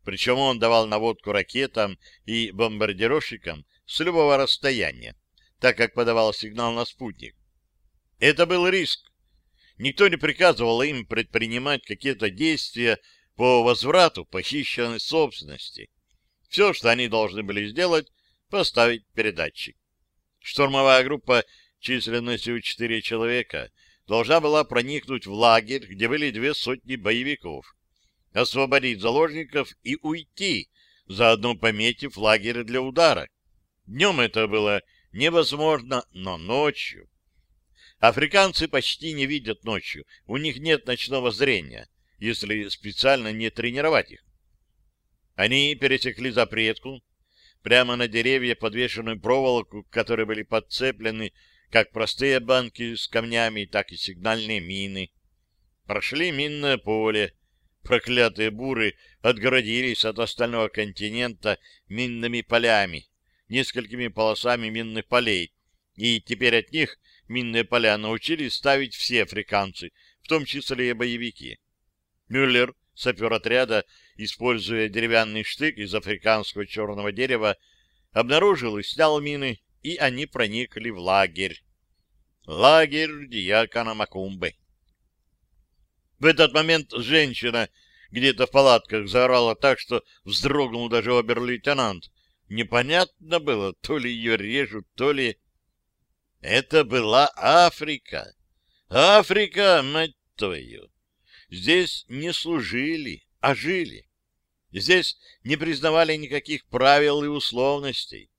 Причем он давал наводку ракетам и бомбардировщикам с любого расстояния, так как подавал сигнал на спутник. Это был риск, Никто не приказывал им предпринимать какие-то действия по возврату похищенной собственности. Все, что они должны были сделать, поставить передатчик. Штурмовая группа численностью четыре человека должна была проникнуть в лагерь, где были две сотни боевиков. освободить заложников и уйти, заодно пометив лагерь для удара. Днем это было невозможно, но ночью. Африканцы почти не видят ночью, у них нет ночного зрения, если специально не тренировать их. Они пересекли запретку, прямо на деревья подвешенную проволоку, к которой были подцеплены как простые банки с камнями, так и сигнальные мины. Прошли минное поле. Проклятые буры отгородились от остального континента минными полями, несколькими полосами минных полей, и теперь от них минные поля научились ставить все африканцы, в том числе и боевики. Мюллер, сапер отряда, используя деревянный штык из африканского черного дерева, обнаружил и снял мины, и они проникли в лагерь. Лагерь диакона Макумбы. В этот момент женщина где-то в палатках заорала так, что вздрогнул даже обер-лейтенант. Непонятно было, то ли ее режут, то ли... Это была Африка. Африка, мать твою! Здесь не служили, а жили. Здесь не признавали никаких правил и условностей.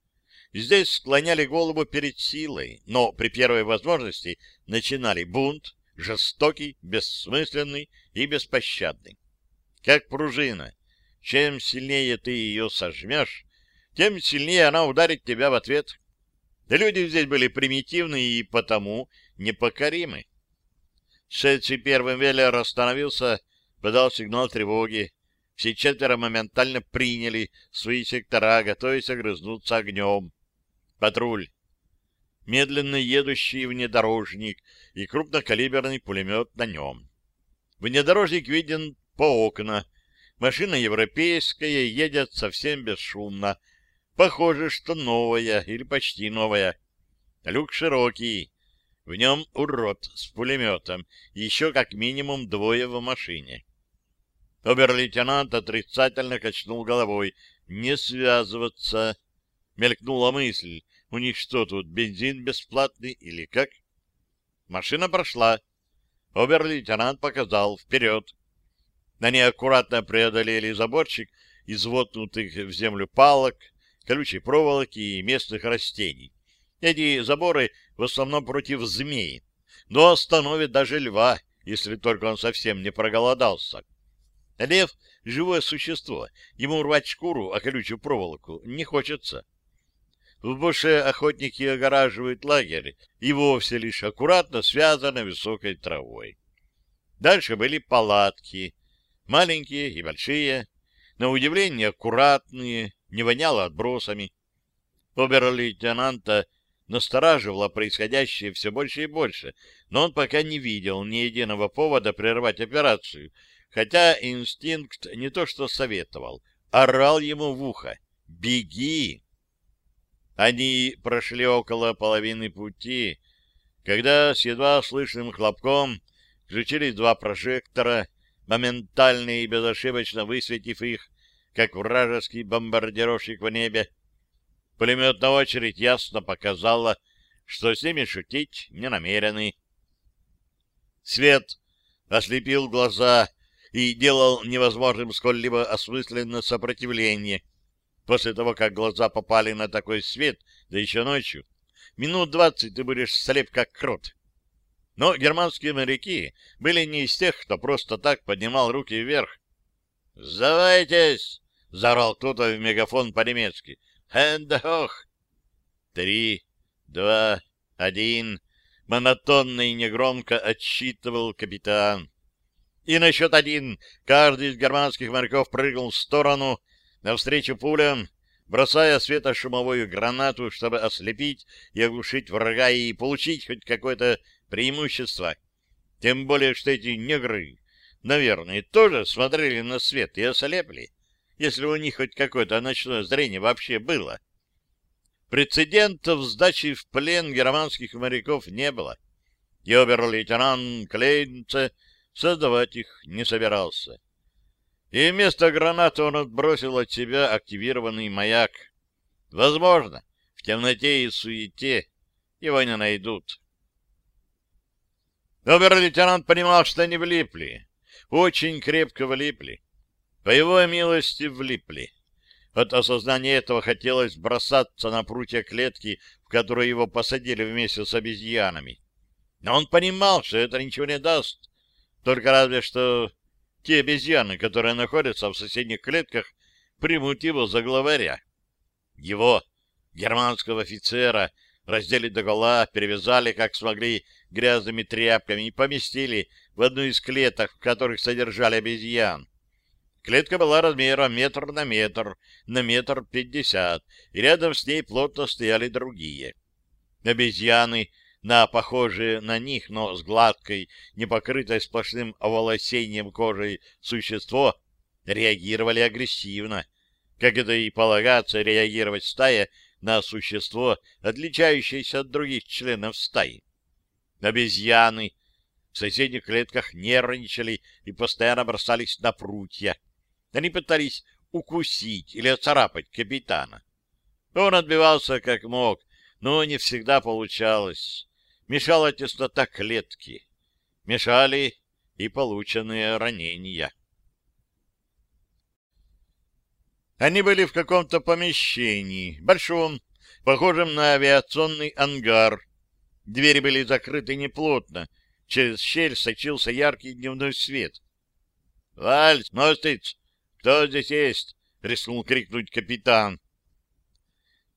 Здесь склоняли голову перед силой, но при первой возможности начинали бунт, жестокий, бессмысленный и беспощадный. Как пружина. Чем сильнее ты ее сожмешь, тем сильнее она ударит тебя в ответ. Да люди здесь были примитивны и потому непокоримы. Шедший первым Веллер остановился, подал сигнал тревоги. Все четверо моментально приняли свои сектора, готовясь огрызнуться огнем. Патруль. Медленно едущий внедорожник и крупнокалиберный пулемет на нем. Внедорожник виден по окна. Машина европейская, едет совсем бесшумно. Похоже, что новая или почти новая. Люк широкий. В нем урод с пулеметом. Еще как минимум двое в машине. Обер-лейтенант отрицательно качнул головой. Не связываться. Мелькнула мысль. У них что тут, бензин бесплатный или как? Машина прошла. Обер-лейтенант показал вперед. Они аккуратно преодолели заборчик из воткнутых в землю палок, колючей проволоки и местных растений. Эти заборы в основном против змей, но остановят даже льва, если только он совсем не проголодался. Лев — живое существо, ему рвать шкуру, а колючую проволоку не хочется. В буше охотники огораживают лагерь и вовсе лишь аккуратно связаны высокой травой. Дальше были палатки, маленькие и большие, на удивление аккуратные, не воняло отбросами. Обер-лейтенанта настораживало происходящее все больше и больше, но он пока не видел ни единого повода прервать операцию, хотя инстинкт не то что советовал, орал ему в ухо «Беги!». Они прошли около половины пути, когда с едва слышным хлопком включились два прожектора, моментально и безошибочно высветив их, как вражеский бомбардировщик в небе. Пулеметная очередь ясно показала, что с ними шутить не намерены. Свет ослепил глаза и делал невозможным сколь-либо осмысленное сопротивление. После того, как глаза попали на такой свет, да еще ночью, минут двадцать ты будешь слеп, как крот. Но германские моряки были не из тех, кто просто так поднимал руки вверх. «Сдавайтесь!» — заорал кто-то в мегафон по-немецки. Хэндхох! Три, два, один. Монотонно и негромко отсчитывал капитан. И на счет один каждый из германских моряков прыгнул в сторону, навстречу пулям, бросая светошумовую гранату, чтобы ослепить и оглушить врага и получить хоть какое-то преимущество. Тем более, что эти негры, наверное, тоже смотрели на свет и ослепли если у них хоть какое-то ночное зрение вообще было. Прецедентов сдачи в плен германских моряков не было, и обер-лейтенант Клейнце создавать их не собирался. И вместо гранаты он отбросил от себя активированный маяк. Возможно, в темноте и суете его не найдут. Обер-лейтенант понимал, что они влипли, очень крепко влипли. По его милости влипли. От осознания этого хотелось бросаться на прутья клетки, в которую его посадили вместе с обезьянами. Но он понимал, что это ничего не даст. Только разве что те обезьяны, которые находятся в соседних клетках, примут его за главаря. Его, германского офицера, раздели догола, перевязали, как смогли, грязными тряпками и поместили в одну из клеток, в которых содержали обезьян. Клетка была размером метр на метр, на метр пятьдесят, и рядом с ней плотно стояли другие. Обезьяны на похожие на них, но с гладкой, не покрытой сплошным оволосением кожей существо, реагировали агрессивно, как это и полагается реагировать стая на существо, отличающееся от других членов стаи. Обезьяны в соседних клетках нервничали и постоянно бросались на прутья. Они пытались укусить или оцарапать капитана. Он отбивался как мог, но не всегда получалось. Мешала теснота клетки. Мешали и полученные ранения. Они были в каком-то помещении, большом, похожем на авиационный ангар. Двери были закрыты неплотно. Через щель сочился яркий дневной свет. — Вальс, Ностиц, кто здесь есть? — рискнул крикнуть капитан.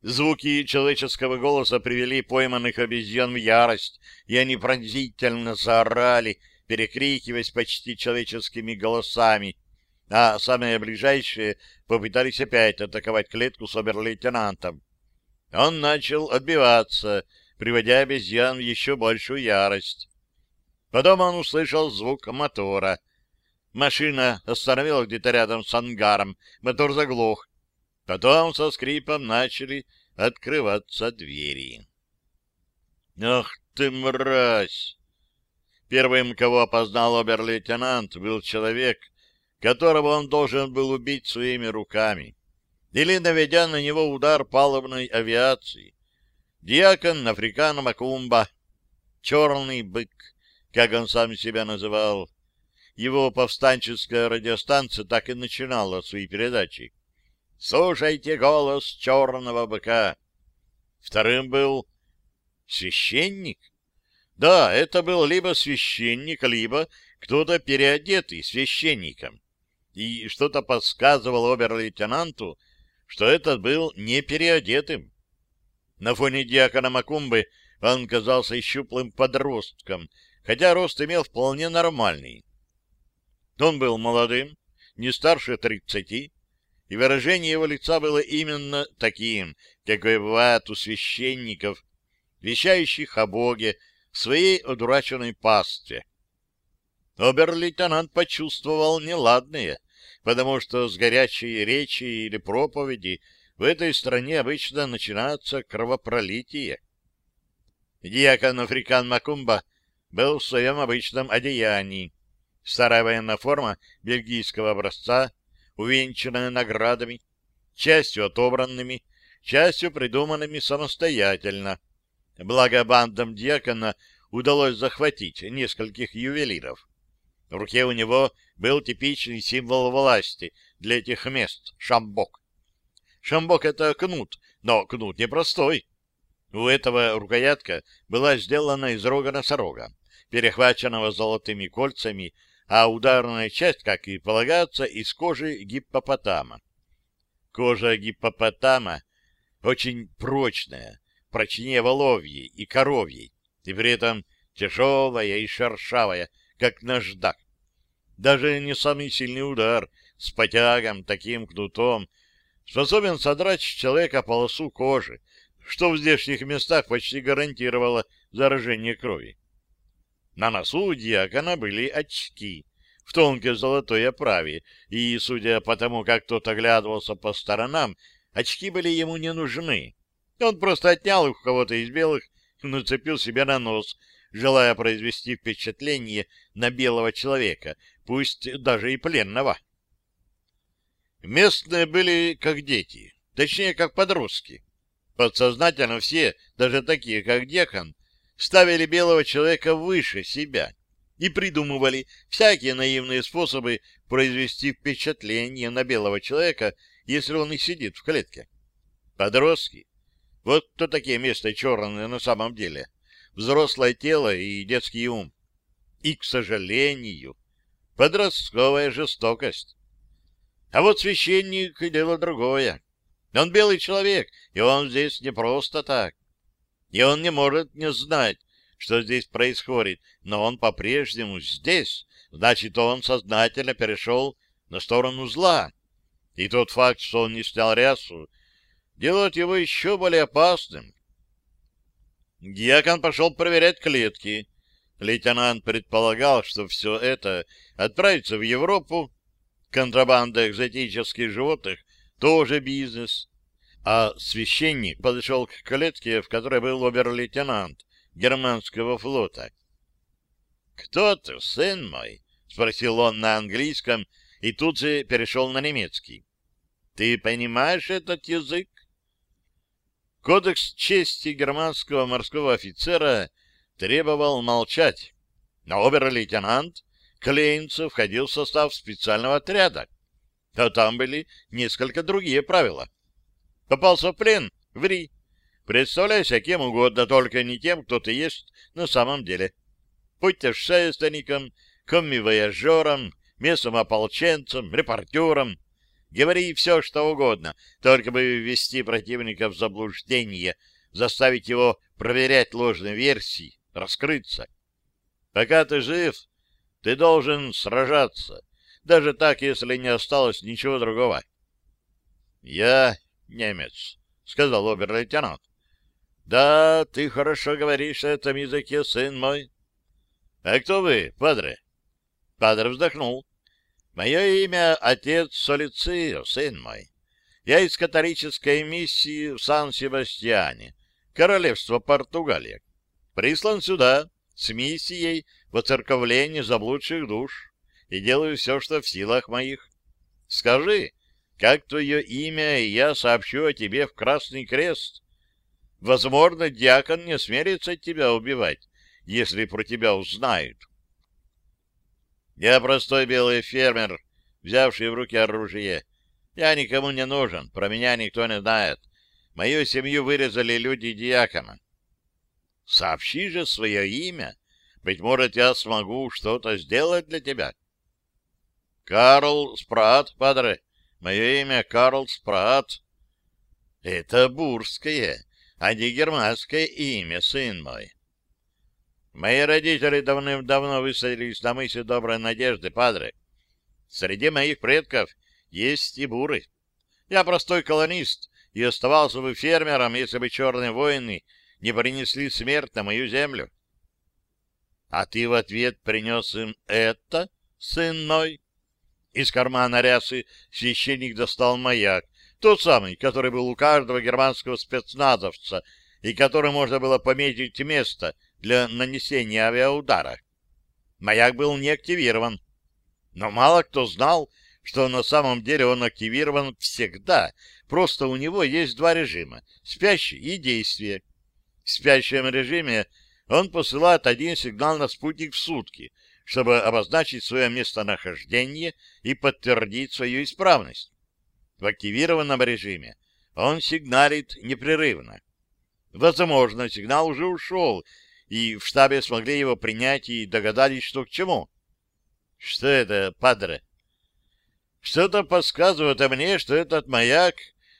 Звуки человеческого голоса привели пойманных обезьян в ярость, и они пронзительно заорали, перекрикиваясь почти человеческими голосами а самые ближайшие попытались опять атаковать клетку с обер-лейтенантом. Он начал отбиваться, приводя обезьян в еще большую ярость. Потом он услышал звук мотора. Машина остановилась где-то рядом с ангаром, мотор заглох. Потом со скрипом начали открываться двери. «Ах ты, мразь!» Первым, кого опознал обер-лейтенант, был человек, которого он должен был убить своими руками, или наведя на него удар палубной авиации. Диакон Африкана Макумба, черный бык, как он сам себя называл. Его повстанческая радиостанция так и начинала свои передачи. «Слушайте голос черного быка». Вторым был священник. Да, это был либо священник, либо кто-то переодетый священником и что-то подсказывало обер-лейтенанту, что этот был не переодетым. На фоне диакона Макумбы он казался щуплым подростком, хотя рост имел вполне нормальный. Он был молодым, не старше тридцати, и выражение его лица было именно таким, какое бывает у священников, вещающих о Боге в своей одураченной пастве. Обер-лейтенант почувствовал неладное, потому что с горячей речи или проповеди в этой стране обычно начинается кровопролитие. Диакон Африкан Макумба был в своем обычном одеянии. Старая военная форма бельгийского образца, увенчанная наградами, частью отобранными, частью придуманными самостоятельно. Благо бандам диакона удалось захватить нескольких ювелиров. В руке у него был типичный символ власти для этих мест — шамбок. Шамбок — это кнут, но кнут непростой. У этого рукоятка была сделана из рога носорога, перехваченного золотыми кольцами, а ударная часть, как и полагается, из кожи гиппопотама. Кожа гиппопотама очень прочная, прочнее воловьей и коровьей, и при этом тяжелая и шершавая, как наждак. Даже не самый сильный удар с потягом, таким кнутом, способен содрать с человека полосу кожи, что в здешних местах почти гарантировало заражение крови. На носу у диакона были очки в тонкой золотой оправе, и, судя по тому, как тот оглядывался по сторонам, очки были ему не нужны. Он просто отнял их у кого-то из белых и нацепил себе на нос, желая произвести впечатление на белого человека, пусть даже и пленного. Местные были как дети, точнее, как подростки. Подсознательно все, даже такие, как Дехан, ставили белого человека выше себя. и придумывали всякие наивные способы произвести впечатление на белого человека, если он и сидит в клетке. Подростки. Вот кто такие место черные на самом деле. Взрослое тело и детский ум. И, к сожалению, подростковая жестокость. А вот священник — дело другое. Он белый человек, и он здесь не просто так. И он не может не знать, что здесь происходит, но он по-прежнему здесь, значит, он сознательно перешел на сторону зла. И тот факт, что он не снял рясу, делает его еще более опасным. Дьякон пошел проверять клетки. Лейтенант предполагал, что все это отправится в Европу. Контрабанда экзотических животных тоже бизнес. А священник подошел к клетке, в которой был обер-лейтенант германского флота. «Кто ты, сын мой?» — спросил он на английском и тут же перешел на немецкий. «Ты понимаешь этот язык?» Кодекс чести германского морского офицера требовал молчать, но обер-лейтенант Клейнцев входил в состав специального отряда, а там были несколько другие правила. Попался в плен — ври. Представляйся кем угодно, только не тем, кто ты есть на самом деле. Путешественником, комми-вояжером, местным ополченцем, репортером. Говори все, что угодно, только бы ввести противника в заблуждение, заставить его проверять ложные версии, раскрыться. Пока ты жив, ты должен сражаться, даже так, если не осталось ничего другого. Я немец, — сказал обер-лейтенант. — Да, ты хорошо говоришь на этом языке, сын мой. — А кто вы, падре? Падре вздохнул. — Мое имя — отец Солицио, сын мой. Я из католической миссии в Сан-Себастьяне, королевство Португалия. Прислан сюда с миссией воцерковления заблудших душ и делаю все, что в силах моих. Скажи, как твое имя, и я сообщу о тебе в Красный Крест. Возможно, дьякон не осмелится тебя убивать, если про тебя узнают. Я простой белый фермер, взявший в руки оружие. Я никому не нужен, про меня никто не знает. Мою семью вырезали люди диакона. Сообщи же свое имя. Быть может, я смогу что-то сделать для тебя. Карл Спрат, падре. Мое имя Карл Спрат. Это бурское, а не германское имя, сын мой. Мои родители давным-давно высадились на мысе Доброй Надежды, падре. Среди моих предков есть и буры. Я простой колонист и оставался бы фермером, если бы черные воины не принесли смерть на мою землю. А ты в ответ принес им это, сын мой? Из кармана рясы священник достал маяк, тот самый, который был у каждого германского спецназовца и который можно было пометить место для нанесения авиаудара. Маяк был не активирован, но мало кто знал, что на самом деле он активирован всегда, просто у него есть два режима — спящий и действие. В спящем режиме он посылает один сигнал на спутник в сутки — чтобы обозначить свое местонахождение и подтвердить свою исправность. В активированном режиме он сигналит непрерывно. Возможно, сигнал уже ушел, и в штабе смогли его принять и догадались, что к чему. Что это, падре? Что-то подсказывает мне, что этот маяк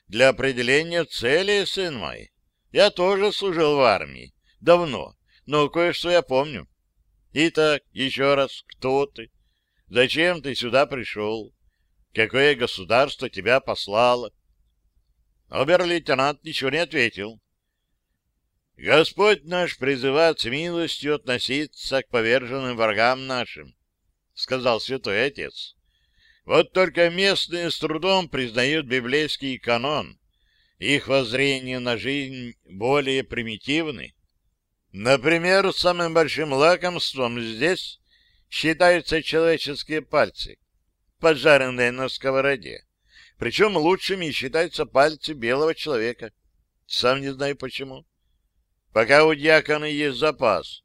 для определения цели, сын мой. Я тоже служил в армии. Давно, но кое-что я помню. Итак, еще раз, кто ты? Зачем ты сюда пришел? Какое государство тебя послало? Обер-лейтенант ничего не ответил. Господь наш призывает с милостью относиться к поверженным врагам нашим, сказал святой отец. Вот только местные с трудом признают библейский канон. Их воззрение на жизнь более примитивны. Например, самым большим лакомством здесь считаются человеческие пальцы, поджаренные на сковороде. Причем лучшими считаются пальцы белого человека. Сам не знаю почему. Пока у дьякона есть запас,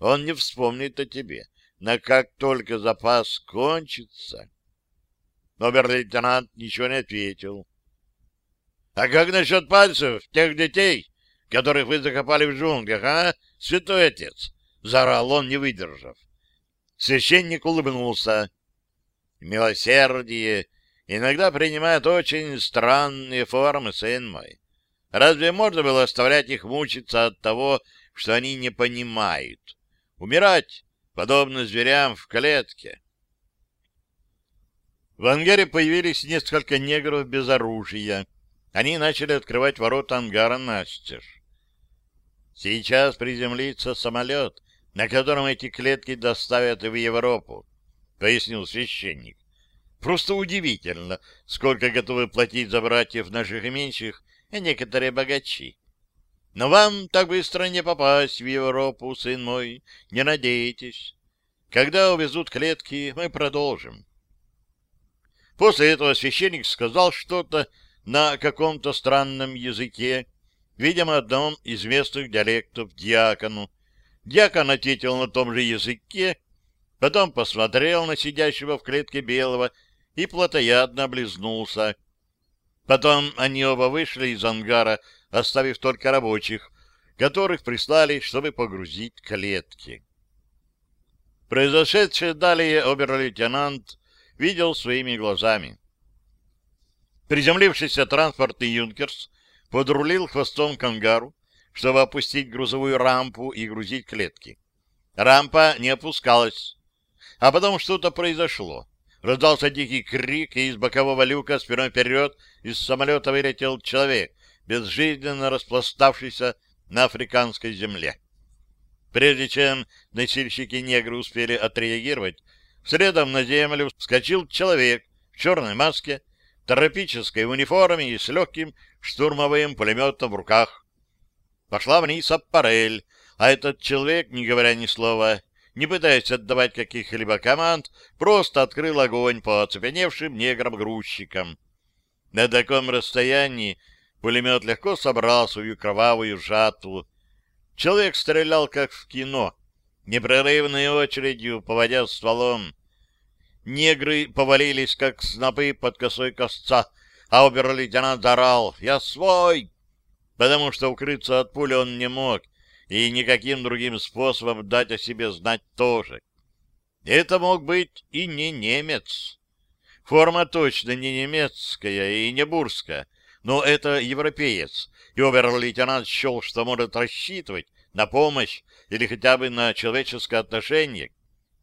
он не вспомнит о тебе. на как только запас кончится. Обер-лейтенант ничего не ответил. — А как насчет пальцев тех детей, которых вы закопали в джунглях, а, святой отец? — заорал он, не выдержав. Священник улыбнулся. Милосердие иногда принимает очень странные формы, сын мой. Разве можно было оставлять их мучиться от того, что они не понимают? Умирать, подобно зверям в клетке. В ангаре появились несколько негров без оружия. Они начали открывать ворота ангара настежь. Сейчас приземлится самолет, на котором эти клетки доставят в Европу, — пояснил священник. Просто удивительно, сколько готовы платить за братьев наших меньших, а некоторые богачи. Но вам так быстро не попасть в Европу, сын мой, не надейтесь. Когда увезут клетки, мы продолжим. После этого священник сказал что-то на каком-то странном языке, видимо, одном из местных диалектов диакону. Диакон ответил на том же языке, потом посмотрел на сидящего в клетке белого и плотоядно облизнулся. Потом они оба вышли из ангара, оставив только рабочих, которых прислали, чтобы погрузить клетки. Произошедшее далее обер-лейтенант видел своими глазами. Приземлившийся транспортный «Юнкерс» подрулил хвостом к ангару, чтобы опустить грузовую рампу и грузить клетки. Рампа не опускалась, а потом что-то произошло. Раздался дикий крик, и из бокового люка спиной вперед из самолета вылетел человек, безжизненно распластавшийся на африканской земле. Прежде чем носильщики-негры успели отреагировать, следом на землю вскочил человек в черной маске, тропической униформе и с легким штурмовым пулеметом в руках. Пошла вниз аппарель, а этот человек, не говоря ни слова, не пытаясь отдавать каких-либо команд, просто открыл огонь по оцепеневшим неграм-грузчикам. На таком расстоянии пулемет легко собрал свою кровавую жатву. Человек стрелял, как в кино, непрерывной очередью, поводя стволом. Негры повалились, как снопы под косой косца, а обер-лейтенант орал «Я свой!», потому что укрыться от пули он не мог, и никаким другим способом дать о себе знать тоже. Это мог быть и не немец. Форма точно не немецкая и не бурская, но это европеец, и обер-лейтенант счел, что может рассчитывать на помощь или хотя бы на человеческое отношение.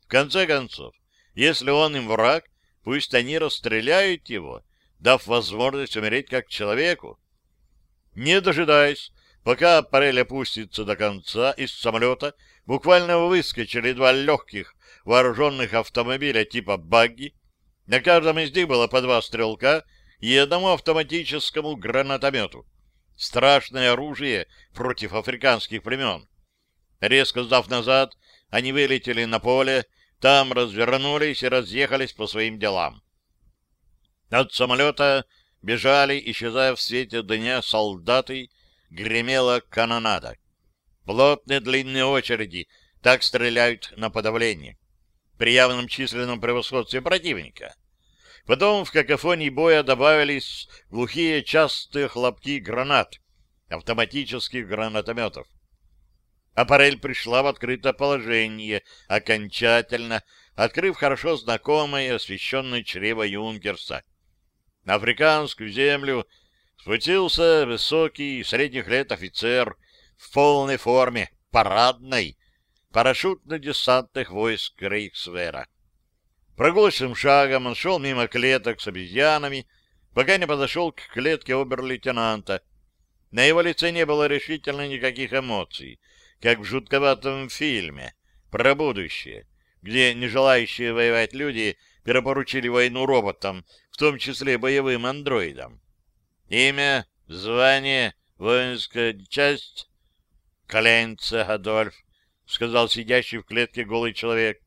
В конце концов, если он им враг, пусть они расстреляют его, дав возможность умереть как человеку. Не дожидаясь, Пока аппарель опустится до конца, из самолета буквально выскочили два легких вооруженных автомобиля типа «Багги». На каждом из них было по два стрелка и одному автоматическому гранатомету. Страшное оружие против африканских племен. Резко сдав назад, они вылетели на поле, там развернулись и разъехались по своим делам. От самолета бежали, исчезая в свете дня, солдаты гремела канонада. Плотные длинные очереди так стреляют на подавление. При явном численном превосходстве противника. Потом в какофонии боя добавились глухие частые хлопки гранат, автоматических гранатометов. Аппарель пришла в открытое положение, окончательно открыв хорошо знакомое освещенное чрево Юнкерса. На африканскую землю спустился высокий, средних лет офицер в полной форме, парадной, парашютно-десантных войск Рейхсвера. Прогулочным шагом он шел мимо клеток с обезьянами, пока не подошел к клетке обер-лейтенанта. На его лице не было решительно никаких эмоций, как в жутковатом фильме про будущее, где нежелающие воевать люди перепоручили войну роботам, в том числе боевым андроидам. Имя, звание, воинская часть. Коленце Адольф, сказал сидящий в клетке голый человек.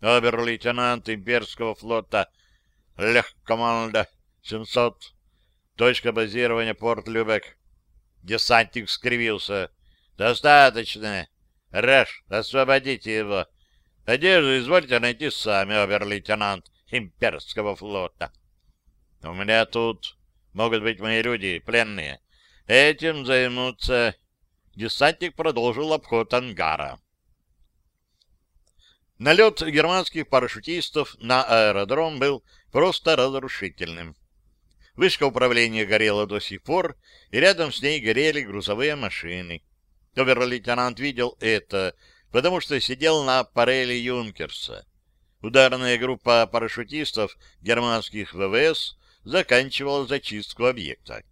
Обер-лейтенант имперского флота. Лехкоманда 700. Точка базирования порт Любек. Десантник скривился. Достаточно. Раш, освободите его. Одежду извольте найти сами, обер-лейтенант имперского флота. У меня тут могут быть мои люди, пленные. Этим займутся... Десантник продолжил обход ангара. Налет германских парашютистов на аэродром был просто разрушительным. Вышка управления горела до сих пор, и рядом с ней горели грузовые машины. Обер-лейтенант видел это, потому что сидел на пареле Юнкерса. Ударная группа парашютистов германских ВВС заканчивала зачистку объекта.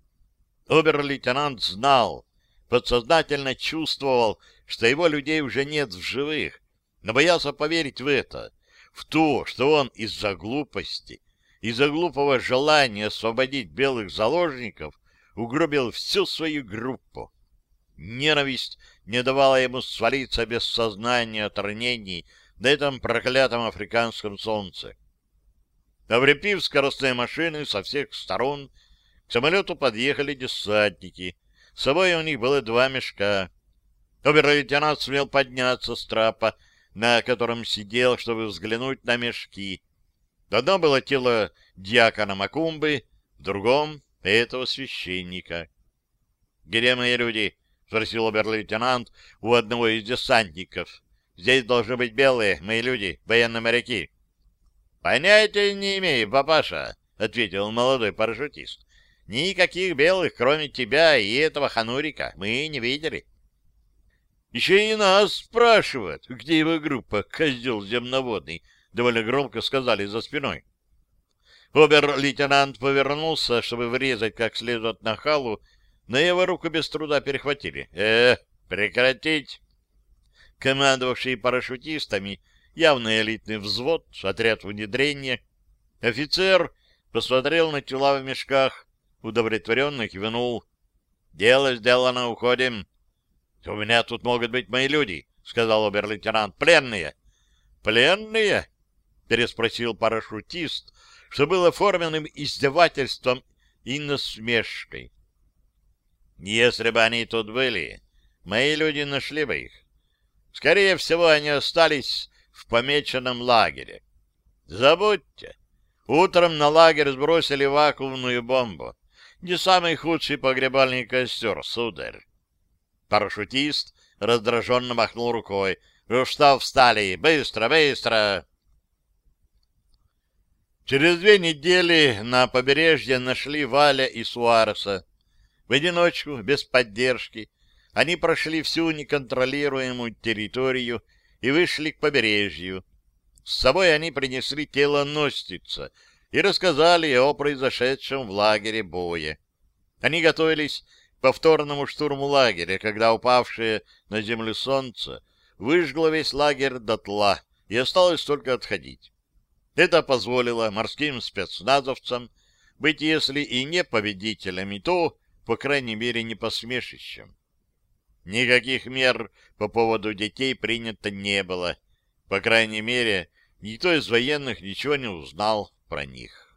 Обер-лейтенант знал, подсознательно чувствовал, что его людей уже нет в живых, но боялся поверить в это, в то, что он из-за глупости, из-за глупого желания освободить белых заложников угробил всю свою группу. Ненависть не давала ему свалиться без сознания от ранений на этом проклятом африканском солнце. Обрепив скоростные машины со всех сторон, к самолету подъехали десантники. С собой у них было два мешка. Обер-лейтенант смел подняться с трапа, на котором сидел, чтобы взглянуть на мешки. Одно было тело диакона Макумбы, в другом — этого священника. — Где мои люди? — спросил обер-лейтенант у одного из десантников. — Здесь должны быть белые, мои люди, военные моряки. — Понятия не имею, папаша, — ответил молодой парашютист. — Никаких белых, кроме тебя и этого ханурика, мы не видели. Еще и нас спрашивают, где его группа, козел земноводный, — довольно громко сказали за спиной. Обер-лейтенант повернулся, чтобы врезать как следует на халу, но его руку без труда перехватили. «Э, прекратить!» Командовавший парашютистами, явно элитный взвод, отряд внедрения, офицер посмотрел на тела в мешках, удовлетворенно кивнул. «Дело сделано, уходим!» — У меня тут могут быть мои люди, — сказал обер-лейтенант. — Пленные. — Пленные? — переспросил парашютист, что было форменным издевательством и насмешкой. — Если бы они тут были, мои люди нашли бы их. Скорее всего, они остались помеченном лагере. Забудьте, утром на лагерь сбросили вакуумную бомбу. Не самый худший погребальный костер, сударь. Парашютист раздраженно махнул рукой. «Ну что встали? Быстро, быстро!» Через две недели на побережье нашли Валя и Суареса. В одиночку, без поддержки, они прошли всю неконтролируемую территорию и вышли к побережью. С собой они принесли тело Ностица и рассказали о произошедшем в лагере бое. Они готовились повторному штурму лагеря, когда упавшее на землю солнце выжгло весь лагерь дотла, и осталось только отходить. Это позволило морским спецназовцам быть, если и не победителями, то, по крайней мере, не посмешищем. Никаких мер по поводу детей принято не было. По крайней мере, никто из военных ничего не узнал про них.